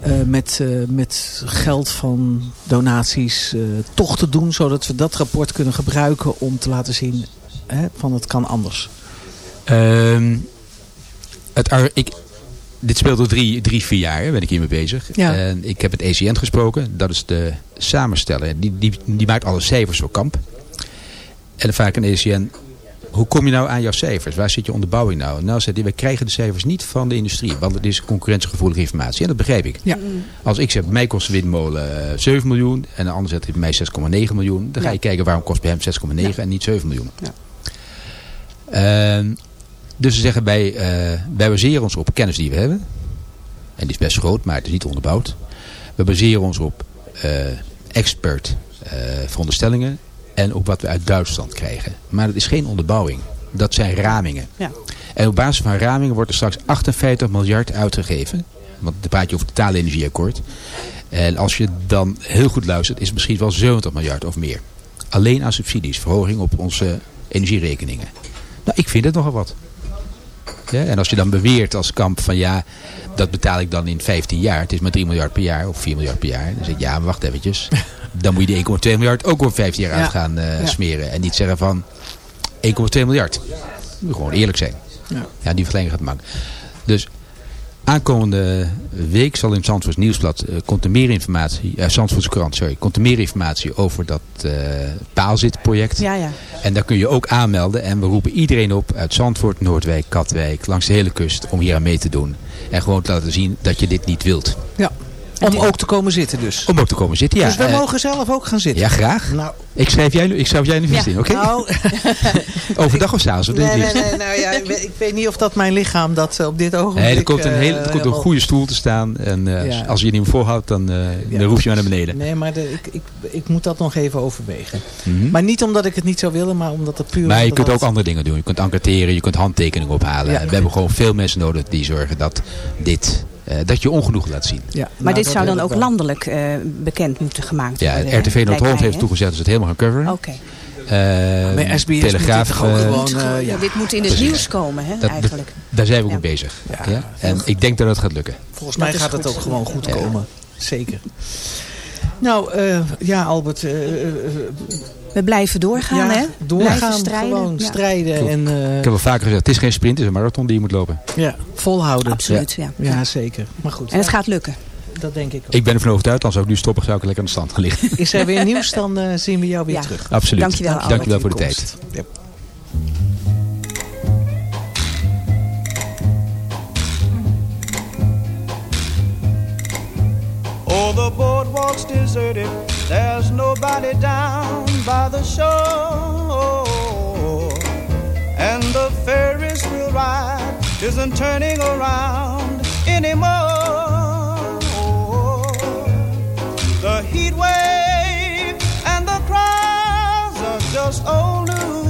eh, met, eh, met geld van donaties eh, toch te doen, zodat we dat rapport kunnen gebruiken om te laten zien hè, van het kan anders. Ehm, het, ik, dit speelt al drie, drie, vier jaar hè, ben ik hiermee bezig. Ja. En ik heb het ECN gesproken. Dat is de samensteller. Die, die, die maakt alle cijfers voor kamp. En dan vraag ik aan ECN. Hoe kom je nou aan jouw cijfers? Waar zit je onderbouwing nou? Nou, zegt hij, wij krijgen de cijfers niet van de industrie. Want het is concurrentiegevoelige informatie. En dat begrijp ik. Ja. Als ik zeg, bij mij kost de windmolen eh, 7 miljoen. En de ander zegt, bij mij 6,9 miljoen. Dan ga Ja. je kijken, waarom kost bij hem 6,9 Ja. en niet 7 miljoen. Ja. Ehm, dus ze zeggen, wij, eh, wij baseren ons op kennis die we hebben. En die is best groot, maar het is niet onderbouwd. We baseren ons op eh, expert eh, veronderstellingen. En op wat we uit Duitsland krijgen. Maar dat is geen onderbouwing. Dat zijn ramingen. Ja. En op basis van ramingen wordt er straks 58 miljard uitgegeven. Want dan praat je over het totale energieakkoord. En als je dan heel goed luistert, is het misschien wel 70 miljard of meer. Alleen aan subsidies, verhoging op onze energierekeningen. Nou, ik vind het nogal wat. Ja, en als je dan beweert als kamp van ja, dat betaal ik dan in 15 jaar. Het is maar 3 miljard per jaar of 4 miljard per jaar. Dan zeg ik ja, maar wacht eventjes. Dan moet je die 1,2 miljard ook op 15 jaar Ja. uit gaan eh, Ja. smeren. En niet zeggen van 1,2 miljard. Gewoon eerlijk zijn. Ja. Ja, die vergelijking gaat maken. Dus aankomende week zal in het Zandvoorts Nieuwsblad eh, komt er meer informatie, Zandvoortse krant, sorry, komt er meer informatie over dat eh paalzitproject. Ja, ja. En daar kun je ook aanmelden. En we roepen iedereen op uit Zandvoort, Noordwijk, Katwijk, langs de hele kust om hier aan mee te doen. En gewoon te laten zien dat je dit niet wilt. Ja. Om ook te komen zitten dus. Om ook te komen zitten, ja. dus we Eh, mogen zelf ook gaan zitten. Ja, graag. Nou, Ik schrijf jij, ik schrijf jij nu Ja. in, oké? Nou, Overdag of s'avonds? nee, nee, nee, nou ja, ik weet- ik weet niet of dat mijn lichaam dat eh, op dit ogenblik... Nee, er komt een, eh, hele, er komt een goede stoel te staan. En eh, Ja. als je je niet meer volhoudt, dan, eh, dan roep je maar naar beneden. Nee, maar de, ik, ik, ik moet dat nog even overwegen. Mhm. Maar niet omdat ik het niet zou willen, maar omdat het puur... Maar je kunt ook andere dingen doen. Je kunt enquêteren, je kunt handtekeningen ophalen. Ja. We hebben gewoon veel mensen nodig die zorgen dat, dit, eh, dat je ongenoeg laat zien. Ja, Maar nou, dit zou dan ook wel. landelijk eh, bekend moeten gemaakt Ja, worden. RTV lijkt Noord-Holland heeft hè? toegezet dat ze het helemaal gaan coveren. Oké. Eh, Maar SBS moet Telegraaf, dit gewoon... Eh, ja. ja, dit moet in het Precies. nieuws komen, hè, dat- eigenlijk. daar zijn we ook Ja. mee bezig. Ja. Ja? En ik denk dat het gaat lukken. Volgens mij gaat het ook gewoon goed Ja. komen. Zeker. Nou, eh, ja Albert, eh, eh, eh, We blijven doorgaan, ja, hè? doorgaan, Blijven strijden. gewoon Ja. strijden. En, eh, Ik heb al vaker gezegd, het is geen sprint, het is een marathon die je moet lopen. ja, volhouden. Absoluut, ja. Ja, zeker. Maar goed, En het gaat lukken. dat denk ik ook. Ik ben ervan overtuigd, als ik nu stoppen, zou ik lekker aan de stand gaan liggen. Is er weer nieuws, dan eh, zien we jou weer Ja. terug. Absoluut. Dankjewel, Albert. Dankjewel voor de Komst. tijd. The boardwalk's deserted. There's nobody down by the shore. And the Ferris wheel ride isn't turning around anymore. The heat wave and the crowds are just old news.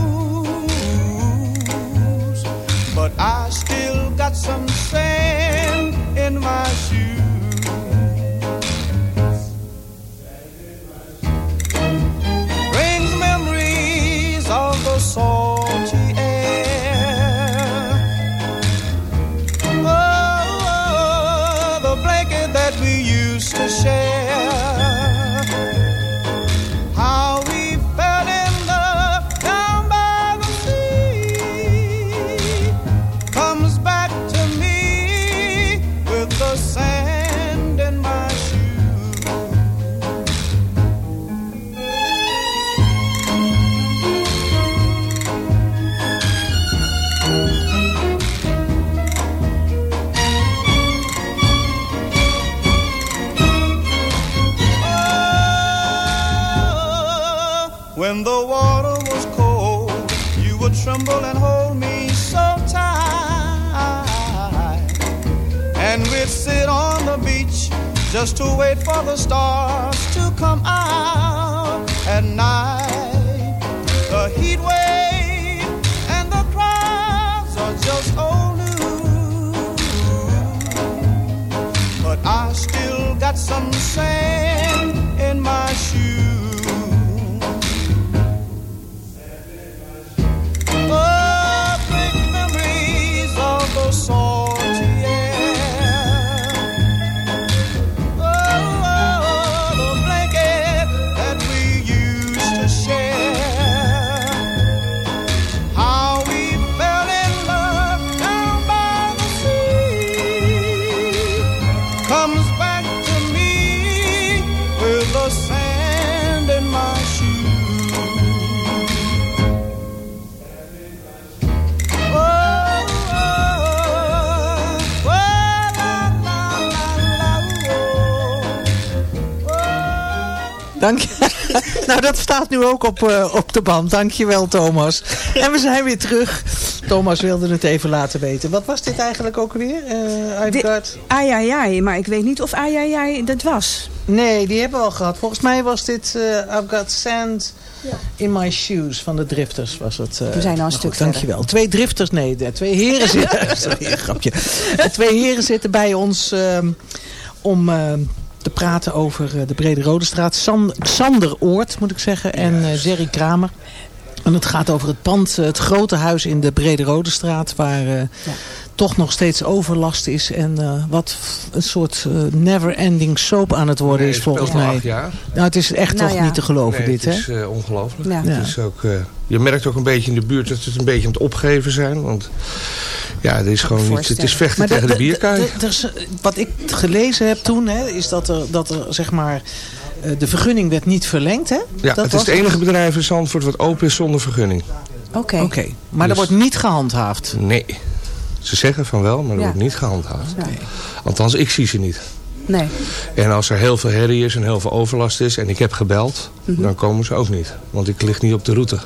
Dank je. nou, dat staat nu ook op, eh, op de band. Dankjewel, Thomas. En we zijn weer terug. Thomas wilde het even laten weten. Wat was dit eigenlijk ook weer? Uh, I've Dit- got... Ai, ai, ai. Maar ik weet niet of ai, ai, ai dat was. Nee, die hebben we al gehad. Volgens mij was dit eh, I've got sand in my shoes van de drifters. Was het, eh, We zijn al een stuk goed, Dankjewel. Twee drifters, nee, de twee heren zitten... Sorry, een grapje. De twee heren zitten bij ons ehm, om... ehm, te praten over eh, de Brede Rode Straat. San- Sander Oort, moet ik zeggen, en eh, Jerry Kramer. En het gaat over het pand, eh, het grote huis in de Brede Rode Straat... waar eh, toch nog steeds overlast is. En eh, wat een soort eh, never-ending soap aan het worden Nee, is volgens mij. acht jaar. Nou, het is echt Nou toch ja. niet te geloven Nee, dit, hè? Het is eh, ongelooflijk. Ja. Het is ook, eh, je merkt ook een beetje in de buurt dat het een beetje aan het opgeven zijn. Want ja, het is gewoon niet, het is vechten Maar tegen de, de- bierkaai. er wat ik gelezen heb toen, hè, is dat er, dat er zeg maar, eh, de vergunning werd niet verlengd, hè? ja, dat het was is het enige bedrijf in Zandvoort wat open is zonder vergunning. Oké. Oké, maar Dus- er wordt niet gehandhaafd. Nee. Ze zeggen van wel, maar er Ja. wordt niet gehandhaafd. Althans, ik zie ze niet. Nee. En als er heel veel herrie is en heel veel overlast is en ik heb gebeld, Mhm. dan komen ze ook niet. Want ik lig niet op de route.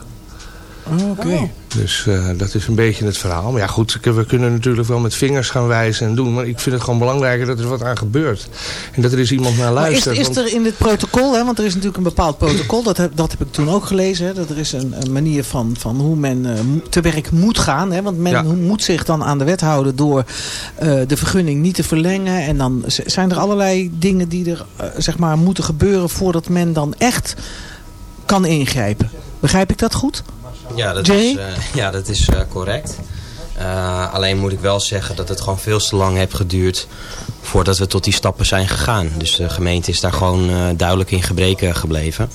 Oh, Oké. Dus eh, dat is een beetje het verhaal. Maar ja goed, we kunnen natuurlijk wel met vingers gaan wijzen en doen. Maar ik vind het gewoon belangrijker dat er wat aan gebeurt. En dat er eens iemand naar Maar is, luistert. is want- er in dit protocol, hè, want er is natuurlijk een bepaald protocol, dat heb, dat heb ik toen ook gelezen, hè, dat er is een, een manier van, van hoe men eh, te werk moet gaan. Hè, want men Ja. moet zich dan aan de wet houden door eh, de vergunning niet te verlengen. En dan zijn er allerlei dingen die er zeg maar, moeten gebeuren voordat men dan echt kan ingrijpen. Begrijp ik dat goed? Ja, dat Jay? is, eh, ja, dat is eh, correct. Eh, alleen moet ik wel zeggen dat het gewoon veel te lang heeft geduurd voordat we tot die stappen zijn gegaan. Dus de gemeente is daar gewoon eh, duidelijk in gebreken gebleven.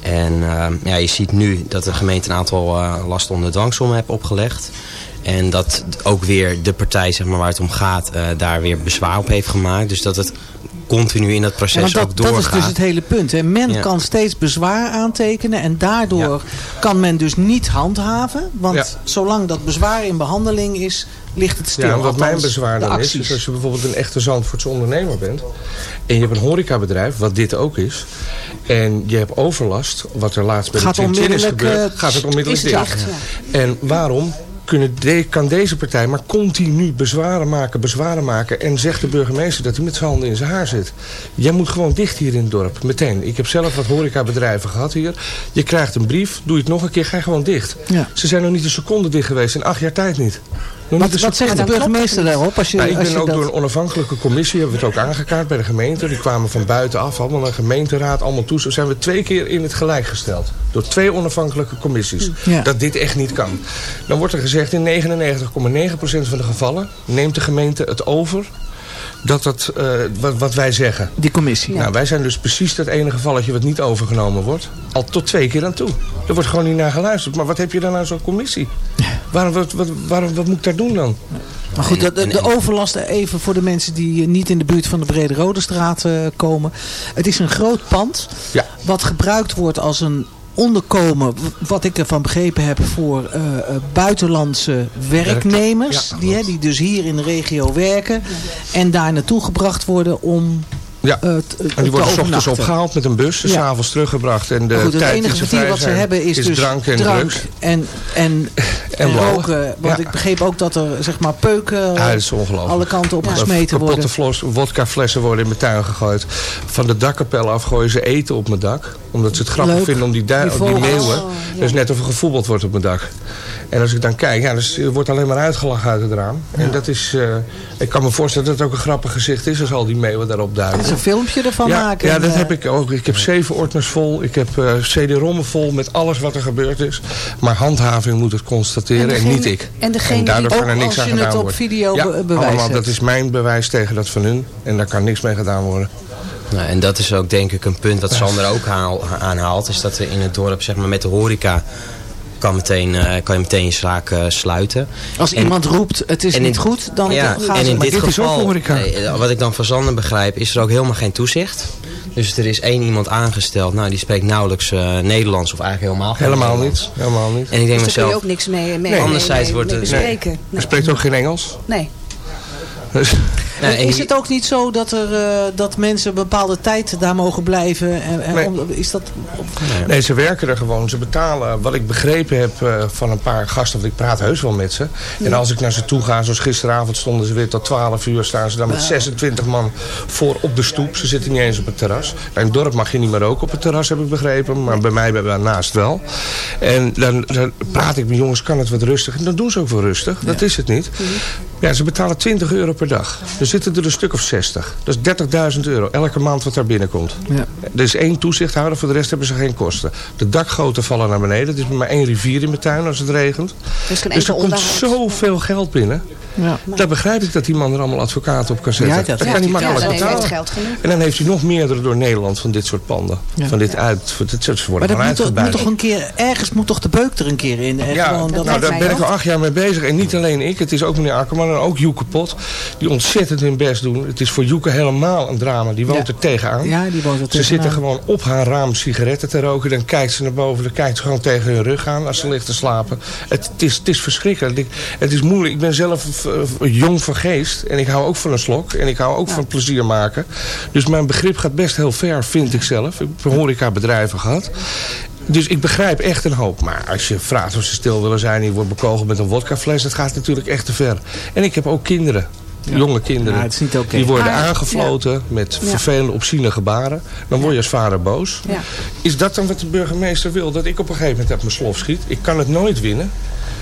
En eh, ja, je ziet nu dat de gemeente een aantal uh, last onder dwangsom heeft opgelegd. En dat ook weer de partij zeg maar, waar het om gaat daar weer bezwaar op heeft gemaakt. Dus dat het continu in dat proces ja, dat, ook doorgaat. Dat is dus het hele punt. Hè. Men Ja. kan steeds bezwaar aantekenen en daardoor kan men dus niet handhaven. Want Ja. zolang dat bezwaar in behandeling is, ligt het stil. Ja, en wat mijn bezwaar dan is, is als je bijvoorbeeld een echte Zandvoortse ondernemer bent... en je hebt een horecabedrijf, wat dit ook is... en je hebt overlast, wat er laatst bij Gaat de Chin is gebeurd... gaat het onmiddellijk is het dicht. dicht, En waarom kunnen de, kan deze partij maar continu bezwaren maken, bezwaren maken... en zegt de burgemeester dat hij met zijn handen in zijn haar zit. Jij moet gewoon dicht hier in het dorp, meteen. Ik heb zelf wat horecabedrijven gehad hier. Je krijgt een brief, doe je het nog een keer, ga je gewoon dicht. Ja. Ze zijn nog niet een seconde dicht geweest, in acht jaar tijd niet. Wat, wat zegt de burgemeester daarop? Als je, Nou, ik als ben je ook dat... door een onafhankelijke commissie, hebben we het ook aangekaart bij de gemeente. Die kwamen van buitenaf, allemaal een gemeenteraad, allemaal toe. Zo zijn we twee keer in het gelijk gesteld. Door twee onafhankelijke commissies. Ja. Dat dit echt niet kan. Dan wordt er gezegd, in 99,9% van de gevallen neemt de gemeente het over dat dat, eh, wat, wat wij zeggen. Die commissie. Nou, wij zijn dus precies dat ene gevalletje wat niet overgenomen wordt. Al tot twee keer aan toe. Er wordt gewoon niet naar geluisterd. Maar wat heb je dan aan zo'n commissie? Waarom, wat, wat, waarom, wat moet ik daar doen dan? Maar goed, de, de, overlast even voor de mensen die eh, niet in de buurt van de Brede Rode Straat eh, komen. Het is een groot pand Ja. wat gebruikt wordt als een onderkomen, wat ik ervan begrepen heb, voor eh, eh, buitenlandse werknemers. Ja, die, hè, die dus hier in de regio werken en daar naartoe gebracht worden om Ja. eh, En die worden s ochtends opgehaald met een bus, Ja. s'avonds teruggebracht. En de goed, het tijd enige die ze vrij wat ze hebben is, dus drank en drugs. en, en, en, roken. Want Ja. ik begreep ook dat er zeg maar peuken Ja, alle kanten op gesmeten Kapotte worden. flos, wodkaflessen worden in mijn tuin gegooid. Van de dakkapel af gooien ze eten op mijn dak. Omdat ze het grappig Leuk. vinden om die, Die die meeuwen. Oh, Dat is net of er gevoetbald wordt op mijn dak. En als ik dan kijk, ja, dus, er wordt alleen maar uitgelachen uit het raam. En dat is, eh, ik kan me voorstellen dat het ook een grappig gezicht is als al die meeuwen daarop duiken. Is een filmpje ervan ja, maken. Ja, dat eh, heb ik ook. Ik heb zeven ordners vol. Ik heb eh CD-rommen vol met alles wat er gebeurd is. Maar handhaving moet het constateren en, degene- niet ik. en degene daardoor die- kan er ook niks als aan je het gedaan op video ja, be- bewijs allemaal, hebt. dat is mijn bewijs tegen dat van hun. En daar kan niks mee gedaan worden. Nou, en dat is ook denk ik een punt wat Sander ook haal- aanhaalt. Is dat er in het dorp zeg maar, met de horeca kan, meteen, eh, kan je meteen je zaak eh, sluiten. Als En- iemand roept het is niet goed, dan ja, gaan en ze... in Maar dit, geval, horeca. nee, eh, wat ik dan van Sander begrijp, is er ook helemaal geen toezicht. Dus er is één iemand aangesteld, nou die spreekt nauwelijks eh, Nederlands of eigenlijk helemaal geen Helemaal Nederlands. niet. Helemaal niet. En ik denk Dus daar kun je mezelf, ook niks mee, mee, Nee. mee- Anderzijds mee- wordt het- bespreken. Hij Nee. spreekt ook geen Engels. Nee. Dus, Nee, en is het ook niet zo dat, er, eh, dat mensen een bepaalde tijd daar mogen blijven? En, en Nee. om- is dat... Nee, ze werken er gewoon. Ze betalen, wat ik begrepen heb eh, van een paar gasten, want ik praat heus wel met ze. En als ik naar ze toe ga, zoals gisteravond stonden ze weer tot 12 uur, staan ze dan met 26 man voor op de stoep. Ze zitten niet eens op het terras. In het dorp mag je niet meer roken op het terras, heb ik begrepen. Maar bij mij daarnaast wel. En dan, dan praat ik met jongens, kan het wat rustig? En dan doen ze ook wel rustig. Dat is het niet. Ja, ze betalen 20 euro per dag. Er zitten er een stuk of 60. Dat is 30.000 euro elke maand wat daar binnenkomt. Ja. Er is één toezichthouder, voor de rest hebben ze geen kosten. De dakgoten vallen naar beneden. Het is maar één rivier in mijn tuin als het regent. Er Dus er komt zoveel geld binnen. Ja. Daar begrijp ik dat die man er allemaal advocaten op kan zetten. Ja, dat- dat ja, kan hij ja, makkelijk hij betalen. geld. En dan heeft hij nog meerdere door Nederland van dit soort panden. Ja. Van dit uit. Voor dit, ze Maar worden dat gewoon moet, toch- moet toch een keer... Ergens moet toch de beuk er een keer in? En Ja, dat nou, daar ben ik al acht jaar mee bezig. En niet alleen ik. Het is ook meneer Akkerman en ook Joeke Pot. Die ontzettend hun best doen. Het is voor Joeke helemaal een drama. Die woont Ja. er tegenaan. Ja, die woont er Ze zitten gewoon op haar raam sigaretten te roken. Dan kijkt ze naar boven. Dan kijkt ze gewoon tegen hun rug aan als ze ligt te slapen. Het, het is, het is verschrikkelijk. Ik- Het is moeilijk. Ik ben zelf jong van geest. En ik hou ook van een slok. En ik hou ook van plezier maken. Dus mijn begrip gaat best heel ver, vind ik zelf. Ik heb horecabedrijven gehad. Dus ik begrijp echt een hoop. Maar als je vraagt of ze stil willen zijn... je wordt bekogeld met een wodkafles... dat gaat natuurlijk echt te ver. En ik heb ook kinderen. Jonge kinderen. Ja, het is niet oké. Die worden aangefloten met vervelende, obscene gebaren. Dan word je als vader boos. Ja. Is dat dan wat de burgemeester wil? Dat ik op een gegeven moment uit mijn slof schiet? Ik kan het nooit winnen.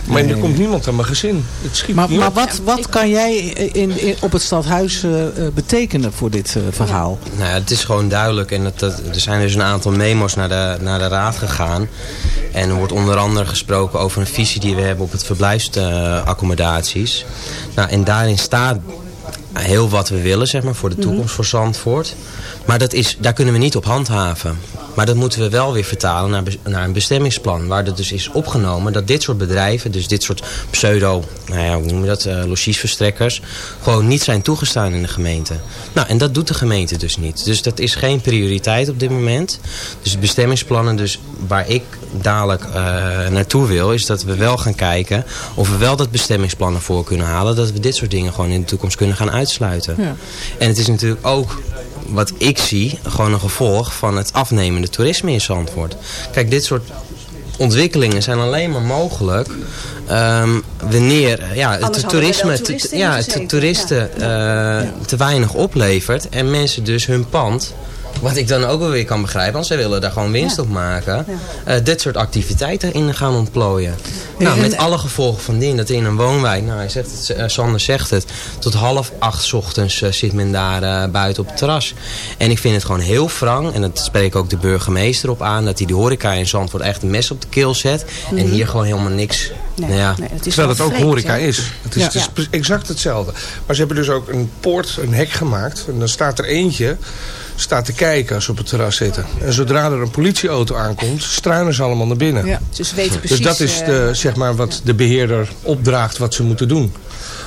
Maar er nee, komt niemand aan mijn gezin. Het schiet Maar, wat, wat kan jij in, in- op het stadhuis eh, eh, betekenen voor dit eh, verhaal? Nou ja, het is gewoon duidelijk. En dat, dat, er zijn dus een aantal memo's naar de, naar de raad gegaan. En er wordt onder andere gesproken over een visie die we hebben op het verblijfsaccommodaties. nou, en daarin staat heel wat we willen, zeg maar, voor de toekomst voor Zandvoort. Maar dat is, daar kunnen we niet op handhaven. Maar dat moeten we wel weer vertalen naar, naar een bestemmingsplan. Waar dat dus is opgenomen dat dit soort bedrijven, dus dit soort pseudo, nou ja, hoe noem je dat, eh logiesverstrekkers, gewoon niet zijn toegestaan in de gemeente. Nou, en dat doet de gemeente dus niet. Dus dat is geen prioriteit op dit moment. Dus bestemmingsplannen, dus waar ik dadelijk eh, naartoe wil, is dat we wel gaan kijken of we wel dat bestemmingsplan ervoor kunnen halen. Dat we dit soort dingen gewoon in de toekomst kunnen gaan uitsluiten. Ja. En het is natuurlijk ook wat ik zie, gewoon een gevolg van het afnemende toerisme in Zandvoort. Kijk, dit soort ontwikkelingen zijn alleen maar mogelijk ehm, wanneer eh, ja, Anders het toerisme, te, ja, het toeristen eh, te weinig oplevert en mensen dus hun pand wat ik dan ook wel weer kan begrijpen, want zij willen daar gewoon winst op maken. eh, dit soort activiteiten in gaan ontplooien. Nou, met alle gevolgen van dien. Dat in een woonwijk, nou hij zegt het, eh, Sander zegt het, tot half acht 's ochtends eh, zit men daar buiten op het terras. En ik vind het gewoon heel wrang, en dat spreek ook de burgemeester op aan, dat hij de horeca in Zandvoort echt een mes op de keel zet. En Mhm. hier gewoon helemaal niks. Nee, nou ja. nee, het is Terwijl het ook vreemd, horeca ja. is. Het is, Ja. het is exact hetzelfde. Maar ze hebben dus ook een poort, een hek gemaakt. En dan staat er eentje staat te kijken als ze op het terras zitten. En zodra er een politieauto aankomt, struinen ze allemaal naar binnen. Ja. Dus weten precies... Dus dat is eh, de, zeg maar wat de beheerder opdraagt wat ze moeten doen.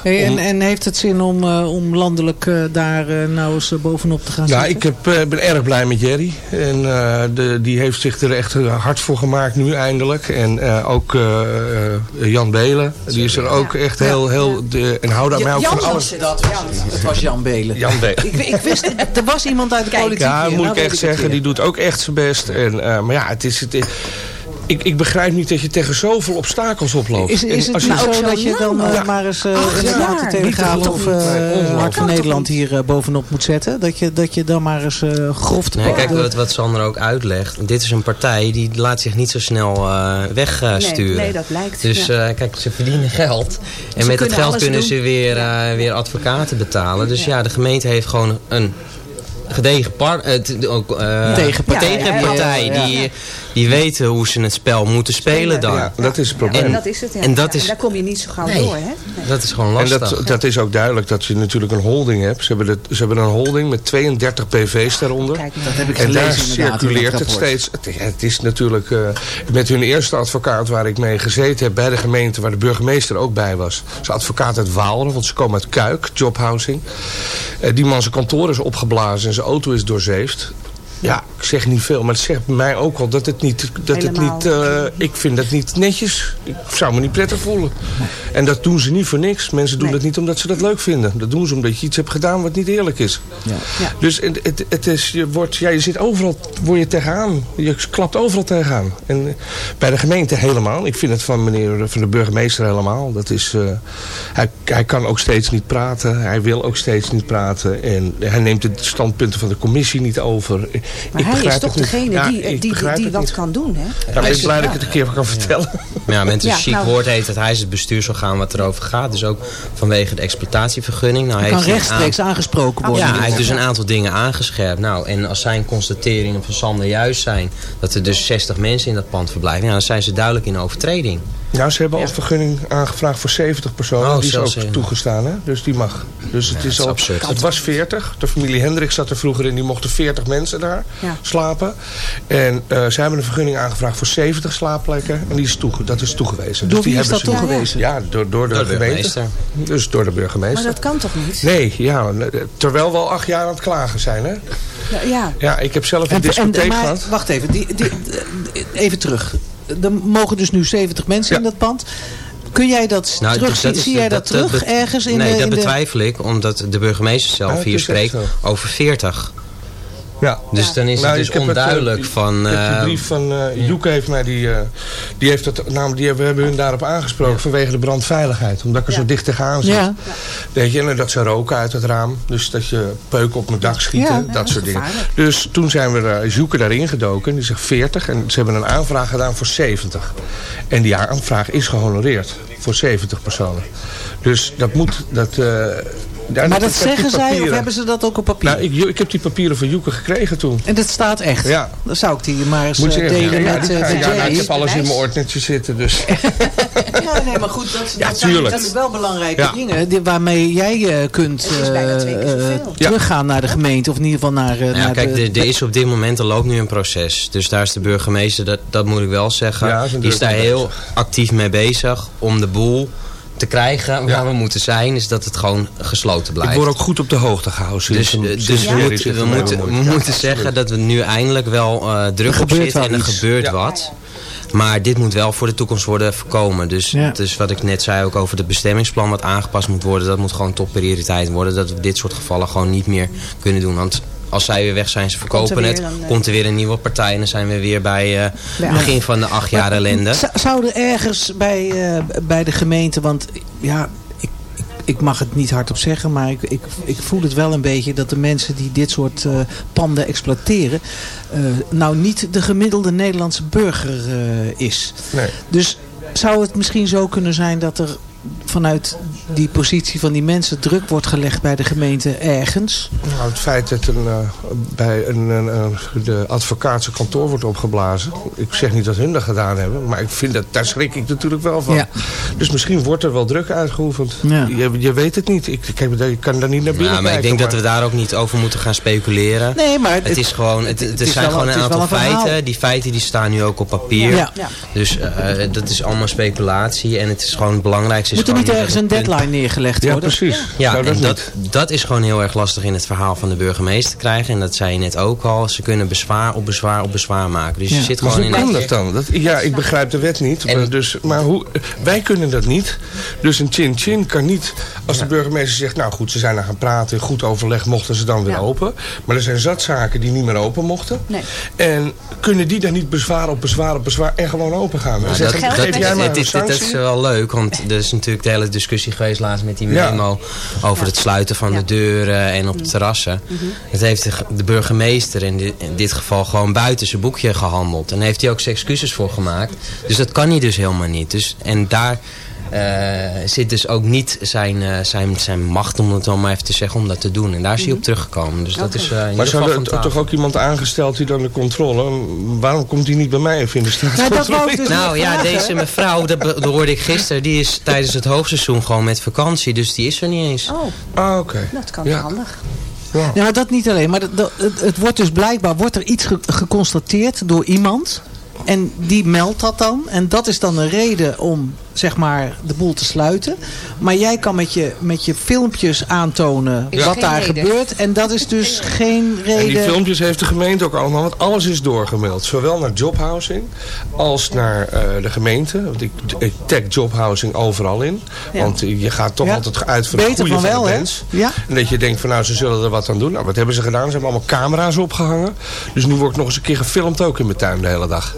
Hey, en, Om- en heeft het zin om, eh, om landelijk eh, daar eh, nou eens bovenop te gaan Ja, zitten? ik heb, ben erg blij met Jerry. En eh, de, die heeft zich er echt hard voor gemaakt nu eindelijk. En eh, ook Jan Belen. Die is er ook echt heel... heel de, en houdt aan mij ook Jan van alles. was dat. Het was Jan Belen. Jan Belen. Ik, ik wist, er was iemand uit de politiek Ja, hier, moet nou ik weet echt zeggen. Die doet ook echt zijn best. En, eh, maar ja, het is... Het, ik, ik begrijp niet dat je tegen zoveel obstakels oploopt. Is, is het als nou je- zo dat je dan eh, Ja. maar eens eh, Ach, inderdaad de Telegraaf Niet of niet. eh. Hart van Nederland hier eh, bovenop moet zetten? Dat je, dat je dan maar eens eh grof te Nee, kijk wat, wat Sander ook uitlegt. Dit is een partij die laat zich niet zo snel eh, wegsturen. Nee, nee, dat lijkt, Dus ja. eh, kijk, ze verdienen geld. En Ze met dat geld kunnen doen. ze weer, eh, weer advocaten betalen. Dus ja. de gemeente heeft gewoon een gedegen par, eh, t- ook, eh, Tegenpartij. tegenpartij Ja, ja, ja. Die, die weten hoe ze het spel moeten spelen dan. Ja, dat is het probleem. En dat is het, ja. En dat is, daar kom je niet zo gauw Nee. door, hè? Nee. dat is gewoon En lastig. dat, dat is ook duidelijk dat je natuurlijk een holding hebt. Ze hebben, de, ze hebben een holding met 32 PV's daaronder. Kijk, Dat heb ik en daar gelezen inderdaad in circuleert het steeds. Het, het is natuurlijk eh, met hun eerste advocaat waar ik mee gezeten heb bij de gemeente, waar de burgemeester ook bij was. Zijn advocaat uit Waalre, want ze komen uit Kuik, jobhousing. Eh, die man zijn kantoor is opgeblazen en zijn auto is doorzeefd. Ja, zeg niet veel, maar het zegt mij ook wel dat het niet... Dat het niet eh, ik vind dat niet netjes. Ik zou me niet prettig voelen. En dat doen ze niet voor niks. Mensen doen Nee. dat niet omdat ze dat leuk vinden. Dat doen ze omdat je iets hebt gedaan wat niet eerlijk is. Ja. Ja. Dus het, het, het is, je, wordt, ja, je zit overal, word je tegenaan. Je klapt overal tegenaan. En eh, bij de gemeente helemaal. Ik vind het van meneer van de burgemeester helemaal. Dat is, eh, hij, hij kan ook steeds niet praten. Hij wil ook steeds niet praten. En hij neemt de standpunten van de commissie niet over. Maar ik hij is toch degene Ja, die, ik die, die, wat niet. kan doen, hè? Ja, ben ik is- blij dat ik het een keer kan vertellen. Ja, met een Ja, chic nou- woord heet het. Hij is het bestuursorgaan wat erover gaat. Dus ook vanwege de exploitatievergunning. Nou, kan hij een rechtstreeks aangesproken worden. Ja, hij heeft dus een aantal dingen aangescherpt. Nou, en als zijn constateringen van Sander juist zijn... dat er dus 60 mensen in dat pand verblijven... Ja, dan zijn ze duidelijk in overtreding. Nou, ze hebben al vergunning aangevraagd voor 70 personen. Oh, die is ook eh, toegestaan, hè? Dus die mag. Dus het, Ja, is dat is al, absurd. het was 40. De familie Hendrik zat er vroeger in. Die mochten 40 mensen daar Ja. slapen. En eh ze hebben een vergunning aangevraagd voor 70 slaapplekken. En die is toege, dat is toegewezen. Door dus die is hebben dat toegewezen? Ja, door, door de Door de gemeente. burgemeester. Dus door de burgemeester. Maar dat kan toch niet? Nee, ja, terwijl we al acht jaar aan het klagen zijn, hè? Ja, ja. Ja, ik heb zelf een En, en, discotheek gehad. wacht even, die, die, even terug. Er mogen dus nu 70 mensen in dat pand. Kun jij dat Nou, terug, dus zie, jij dat, terug ergens in Nee, de... dat in de- betwijfel ik. Omdat de burgemeester zelf hier spreekt over 40. Ja. Dus dan is Nou, het dus het, eh, onduidelijk die- van... Ik heb die eh, brief van eh Joeke heeft mij die, eh, die heeft dat, namelijk die we hebben hun daarop aangesproken vanwege de brandveiligheid, omdat ik er zo dicht tegenaan zit. Ja. Weet je, en dat ze roken uit het raam, dus dat je peuken op mijn dak schieten, Ja, dat soort dingen. Dus toen zijn we uh, Joeke daarin gedoken, die zegt 40 en ze hebben een aanvraag gedaan voor 70. En die aanvraag is gehonoreerd. voor 70 personen. Dus dat moet... Dat, eh, ja, maar dat zeggen zij of hebben ze dat ook op papier? Nou, ik, ik heb die papieren van Joeke gekregen toen. En dat staat echt? Ja. Dan zou ik die maar eens Moet je eh, delen ja, met eh, ja, nou, ik heb alles in mijn ordnetje zitten, dus... Ja, nee, maar goed, dat, Ja, dat zijn natuurlijk wel belangrijke Ja. dingen die, waarmee jij eh, kunt eh, eh, teruggaan naar de gemeente of in ieder geval naar, eh, Nou ja, naar kijk, de... er, er is op dit moment, er loopt nu een proces. Dus daar is de burgemeester, dat, dat moet ik wel zeggen, Ja, is een die is daar heel actief mee bezig om de boel te krijgen waar we moeten zijn. Is dat het gewoon gesloten blijft. Ik word ook goed op de hoogte gehouden. Dus, eh, dus we, moeten, we, moeten, we bemoeit. Ja, moeten zeggen dat we nu eindelijk wel eh, druk op zitten en er iets. gebeurt Ja. wat. Maar dit moet wel voor de toekomst worden voorkomen. Dus, Ja. dus wat ik net zei ook over het bestemmingsplan wat aangepast moet worden. Dat moet gewoon topprioriteit worden. Dat we dit soort gevallen gewoon niet meer kunnen doen. Want als zij weer weg zijn, ze verkopen weer het. eh, Komt er weer een nieuwe partij en dan zijn we weer bij eh, het begin van de acht jaar ellende. Zou er ergens bij, eh, bij de gemeente, want ja, ik, ik, ik mag het niet hardop zeggen, maar ik, ik, ik voel het wel een beetje dat de mensen die dit soort eh, panden exploiteren, eh, nou niet de gemiddelde Nederlandse burger eh, is. Nee. Dus zou het misschien zo kunnen zijn dat er vanuit die positie van die mensen druk wordt gelegd bij de gemeente ergens? Nou, het feit dat een, eh, bij een, een, een- de advocaat zijn kantoor wordt opgeblazen. Ik zeg niet dat hun dat gedaan hebben. Maar ik vind dat, daar schrik ik natuurlijk wel van. Ja. Dus misschien wordt er wel druk uitgeoefend. Ja. Je, je weet het niet. Ik, ik, heb- ik kan daar niet naar binnen Ja, maar ik denk dat we daar ook niet over moeten gaan speculeren. Nee, maar Het is gewoon, het, het, het is zijn wel- gewoon een aantal een verhaal. feiten. Die feiten die staan nu ook op papier. Ja. Ja. Dus eh, dat is allemaal speculatie. En het is gewoon het belangrijkste. Moet er niet ergens een het neergelegd Ja, worden? precies. Ja, Nou, en dat dat, dat is gewoon heel erg lastig in het verhaal van de burgemeester krijgen. En dat zei je net ook al. Ze kunnen bezwaar op bezwaar op bezwaar maken. Dus je Ja. zit Maar gewoon hoe in kan dat dan? Dat, ja, ik begrijp de wet niet. En- maar, dus, maar hoe, wij kunnen dat niet. Dus een chin-chin kan niet... Als de burgemeester zegt, nou goed, ze zijn er gaan praten. Goed overleg mochten ze dan weer Ja. open. Maar er zijn zat zaken die niet meer open mochten. Nee. En kunnen die dan niet bezwaar op bezwaar op bezwaar en gewoon open gaan? Nou, zeggen, dat, maar is, wel leuk, want er is natuurlijk de hele discussie geweest laatst met die Ja. memo over het sluiten van de deuren en op de terrassen. Dat heeft de, burgemeester in dit, in dit geval gewoon buiten zijn boekje gehandeld. En daar heeft hij ook zijn excuses voor gemaakt. Dus dat kan hij dus helemaal niet. Dus, en daar zit dus ook niet zijn, eh, zijn, zijn macht, om het dan maar even te zeggen, om dat te doen. En daar is hij op teruggekomen. Dus dat is eh Maar ze hadden toch ook iemand aangesteld die dan de controle... Waarom komt die niet bij mij even in de straat? Nou, dat wou ik dus Nou net ja, vragen. deze mevrouw, dat, hoorde ik gisteren, die is tijdens het hoogseizoen gewoon met vakantie. Dus die is er niet eens. Oh, Ah, oké. dat kan Ja. handig. Ja, maar dat niet alleen. Maar dat- dat- het, het wordt dus blijkbaar wordt er iets ge- geconstateerd door iemand. En die meldt dat dan. En dat is dan een reden om zeg maar de boel te sluiten. Maar jij kan met je, met je filmpjes aantonen wat daar reden. gebeurt. En dat is dus geen En die reden. filmpjes heeft de gemeente ook allemaal, want alles is doorgemeld. Zowel naar jobhousing als naar eh, de gemeente. Want ik, ik tag jobhousing overal in. Ja. Want je gaat toch Ja. altijd uit voor Beter goede van de mens. Ja. En dat je denkt van nou, ze zullen er wat aan doen. Nou, wat hebben ze gedaan? Ze hebben allemaal camera's opgehangen. Dus nu word ik nog eens een keer gefilmd ook in mijn tuin de hele dag.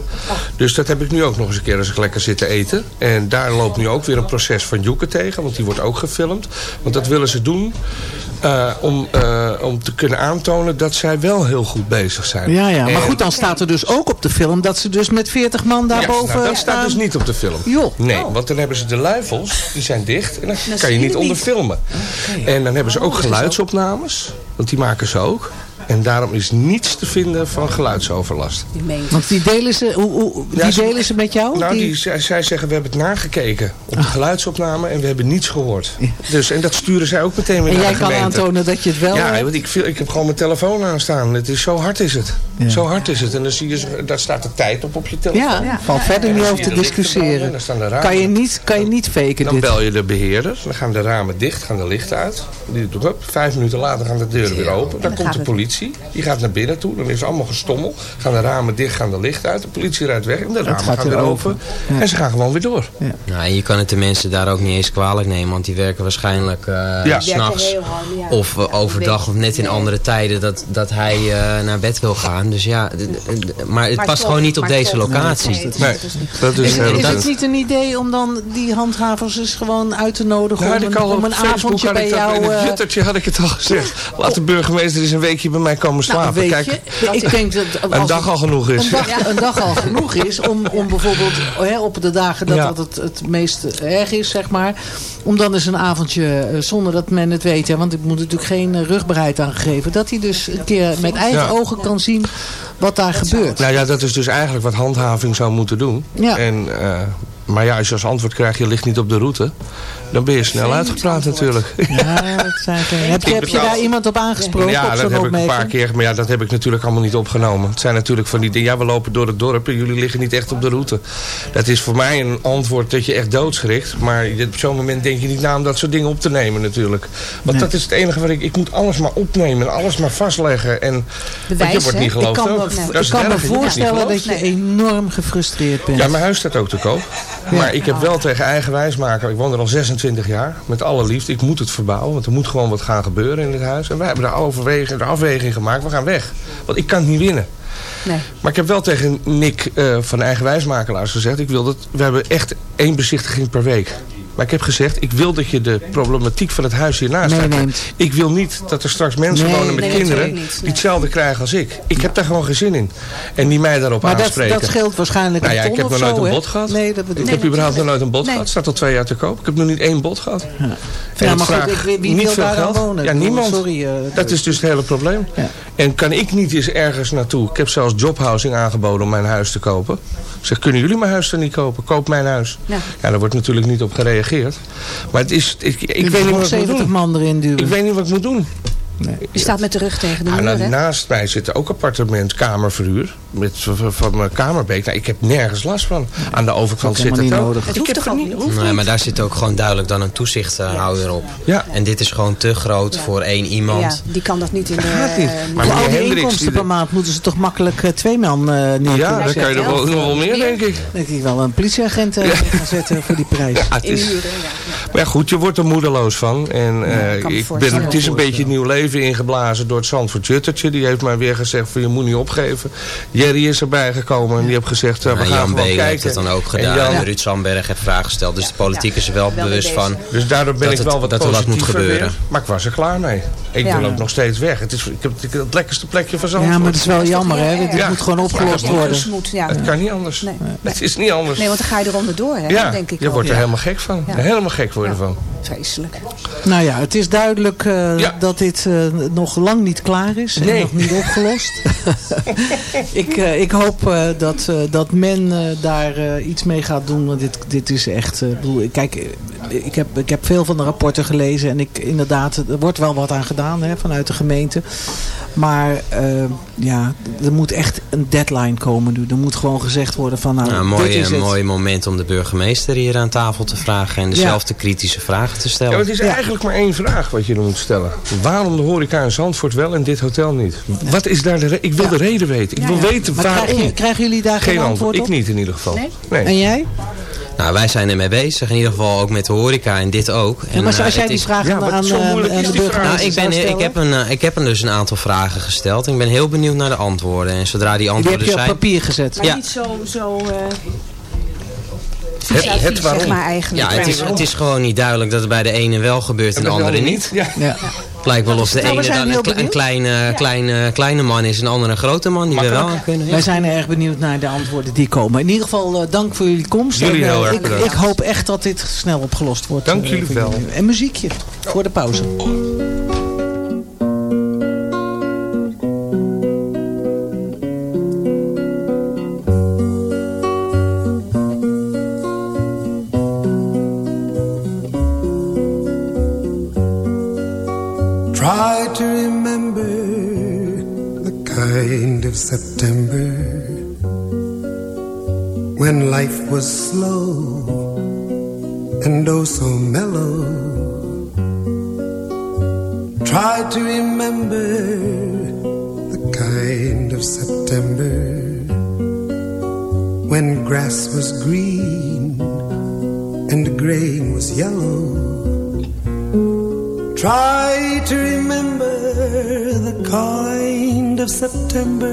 Dus dat heb ik nu ook nog eens een keer als ik lekker zit te eten. En daar loopt nu ook weer een proces van Joeke tegen. Want die wordt ook gefilmd. Want dat willen ze doen eh, om, eh, om te kunnen aantonen dat zij wel heel goed bezig zijn. Ja, ja. Maar En- goed, dan staat er dus ook op de film dat ze dus met 40 man ja, daarboven nou, dat staan. staat dus niet op de film. Joh. Nee, want dan hebben ze de luifels, die zijn dicht. En dan kan je niet onder filmen. En dan hebben ze ook geluidsopnames. Want die maken ze ook. En daarom is niets te vinden van geluidsoverlast. Want die delen ze, hoe, hoe, die Ja, ze- delen ze met jou? Nou, Die- die, zij, zij zeggen, we hebben het nagekeken op de geluidsopname en we hebben niets gehoord. Dus, en dat sturen zij ook meteen weer en naar jij de kan gemeente. aantonen dat je het wel... Ja, want ik, ik heb gewoon mijn telefoon aanstaan. Het is, zo hard is het. Ja. Zo hard is het. En dan zie je, daar staat de tijd op op je telefoon. Ja, valt verder En niet dan over te branden, discussiëren. dan staan de ramen. Kan je niet, kan je niet faken Dan dit. bel je de beheerder. Dan gaan de ramen dicht, gaan de lichten uit. Die doet op. Vijf minuten later gaan de deuren weer open. Dan dan komt de het- politie. Die gaat naar binnen toe. Dan is het allemaal gestommel. Gaan de ramen dicht, gaan de lichten uit. De politie rijdt weg en de ramen gaat gaan weer open. Ja. En ze gaan gewoon weer door. Nou, en je kan het de mensen daar ook niet eens kwalijk nemen, want die werken waarschijnlijk eh Ja. s'nachts ja. of eh, overdag of net in andere tijden dat, dat hij eh, naar bed wil gaan. Dus ja, maar het Maar past gewoon niet op deze locatie. Nee, dat is- Nee, dat is het niet een idee om dan die handhavers eens gewoon uit te nodigen Nou, om een, om een avondje bij jou... in het juttertje had ik het al gezegd. Laat de burgemeester eens een weekje bij mij komen Nou, slapen. Kijk, je, ik denk dat als een dag al genoeg is. Een dag, een dag al genoeg is om, om bijvoorbeeld hè, op de dagen dat Ja. dat het, het meest erg is, zeg maar. Om dan eens een avondje, eh, zonder dat men het weet, hè, want ik moet natuurlijk geen eh, rugbaarheid aangegeven. Dat hij dus een keer met eigen ogen kan zien wat daar gebeurt. Nou ja, dat is dus eigenlijk wat handhaving zou moeten doen. Ja. En, eh, maar ja, als je als antwoord krijgt, je ligt niet op de route. Dan ben je snel uitgepraat natuurlijk. Ja, dat zijn, heb, je, heb je daar iemand op aangesproken? Ja, op dat heb ik een paar keer. Maar ja, dat heb ik natuurlijk allemaal niet opgenomen. Het zijn natuurlijk van die dingen. Ja, we lopen door het dorp en jullie liggen niet echt op de route. Dat is voor mij een antwoord dat je echt doodschrikt. Maar op zo'n moment denk je niet na om dat soort dingen op te nemen natuurlijk. Want Nee. dat is het enige wat ik... Ik moet alles maar opnemen en alles maar vastleggen. En want je Bewijs, wordt niet geloofd ik kan ook. me, Dat ik kan me voorstellen dat je enorm gefrustreerd bent. Ja, mijn huis staat ook te koop. Maar ik heb wel tegen eigen wijsmaker, ik woon er al 26 jaar, met alle liefde, ik moet het verbouwen, want er moet gewoon wat gaan gebeuren in dit huis. En wij hebben de, overweging, de afweging gemaakt, we gaan weg. Want ik kan het niet winnen. Nee. Maar ik heb wel tegen Nick eh, van de eigen wijsmakelaars gezegd, ik wil dat, we hebben echt één bezichtiging per week. Maar ik heb gezegd, ik wil dat je de problematiek van het huis hiernaast uitlegt. Ik wil niet dat er straks mensen Nee, wonen met nee, kinderen niet, die hetzelfde krijgen als ik. Ik heb daar gewoon geen zin in. En die mij daarop Maar dat, aanspreken. dat scheelt waarschijnlijk Nou ja, ik heb nog nooit een bod gehad. Nee, dat bedoel Ik heb überhaupt nog nooit een bod gehad. Het staat al twee jaar te koop. Ik heb nog niet één bod gehad. En Ja, maar goed, ik- wie- niet wil daar geld. wonen? Ja, niemand. sorry, eh, dat is dus het hele probleem. En kan ik niet eens ergens naartoe? Ik heb zelfs jobhousing aangeboden om mijn huis te kopen. Ik zeg, kunnen jullie mijn huis dan niet kopen? Koop mijn huis. Ja. Ja, daar wordt natuurlijk niet op gereageerd. Maar het is, ik, ik, weet niet wat ik moet 70 doen. man erin duwen. Ik weet niet wat ik moet doen. Je staat met de rug tegen de Ah, muur, nou, naast mij zit ook appartement, kamerverhuur. Met, van, mijn kamerbeek. Nou, ik heb nergens last van. Aan de overkant zit het ook. Het hoeft toch niet? Nee, maar daar zit ook gewoon duidelijk dan een toezichthouder op. Ja. En dit is gewoon te groot voor één iemand. Ja, die kan dat niet in de... Gaat niet. Maar Voor al die Hendricks, inkomsten die- per maand moeten ze toch makkelijk eh, twee man eh neer Ja, dan kan je er wel, nog wel meer, denk ik. Denk ik wel een politieagent eh, gaan zetten voor die prijs. Ja, het is, maar ja, goed, je wordt er moedeloos van. En eh, ik ben, het is een beetje nieuw leven ingeblazen door het Zandvoort Juttertje. Die heeft mij weer gezegd van je moet niet opgeven. Jerry is erbij gekomen en die heeft gezegd uh, we gaan Jan gewoon Belen kijken. heeft het dan ook En gedaan. Jan- En Ruud Sandberg heeft vragen gesteld. Dus de politiek is er wel bewust van. Dus daardoor ben dat ik wel wat dat er wat moet gebeuren. weer. Maar ik was er klaar mee. Ik Ja. wil ook nog steeds weg. Het is, ik heb het, het lekkerste plekje van Zandvoort. Ja, maar het is wel jammer, hè? Dit Ja. moet gewoon opgelost Ja, worden. Dus moet, ja. Het kan niet anders. Nee. Het is niet anders. Nee, want dan ga je eronder door, hè? ja, denk ik je wordt er Ja. helemaal gek van. Ja. Helemaal gek worden van. Vreselijk. Nou ja, het is duidelijk eh, dat dit eh, nog lang niet klaar is. En Nee. nog niet opgelost. ik, eh, ik hoop eh, dat, eh, dat men daar eh, iets mee gaat doen. Want dit, dit is echt... eh, bedoel, kijk, ik heb, ik heb veel van de rapporten gelezen. En ik, inderdaad, er wordt wel wat aan gedaan hè, vanuit de gemeente. Maar eh, ja, er moet echt een deadline komen nu. Er moet gewoon gezegd worden van... Nou, Nou, een dit mooi, is een het. mooi moment om de burgemeester hier aan tafel te vragen. En dezelfde kritische vragen te Ja, stellen. maar het is eigenlijk maar één vraag wat je er moet stellen. Waarom de horeca in Zandvoort wel en dit hotel niet? Wat is daar de re- Ik wil de reden weten. Ik wil weten Maar waarom. krijgen, krijgen jullie daar geen, geen antwoord. antwoord Ik op? niet in ieder geval. Nee. En jij? Nou, wij zijn ermee bezig. In ieder geval ook met de horeca en dit ook. Ja, maar eh, als jij die is- vraag aan, aan, aan de burgemeester Nou, ik, ben, zou ik, stellen? heb een, eh, ik heb hem dus een aantal vragen gesteld. Ik ben heel benieuwd naar de antwoorden. En zodra die Die heb antwoorden je op zijn... papier gezet. Maar Ja. niet zo... zo eh, Het, het waarom. zeg maar eigenlijk. Ja, het is, het is gewoon niet duidelijk dat het bij de ene wel gebeurt en de bij de andere andere niet. Ja. Ja. Het lijkt wel of de Nou, we ene dan een, kle- een kleine, kleine, kleine man is en de andere een grote man die we wel aan kunnen. Ja. Wij zijn erg benieuwd naar de antwoorden die komen. In ieder geval eh, dank voor jullie komst. Jullie En, eh, heel erg ik, bedankt. ik hoop echt dat dit snel opgelost wordt. Dank eh, jullie wel. jullie. En muziekje voor de pauze. Was slow and oh so mellow. Try to remember the kind of September when grass was green and grain was yellow. Try to remember the kind of September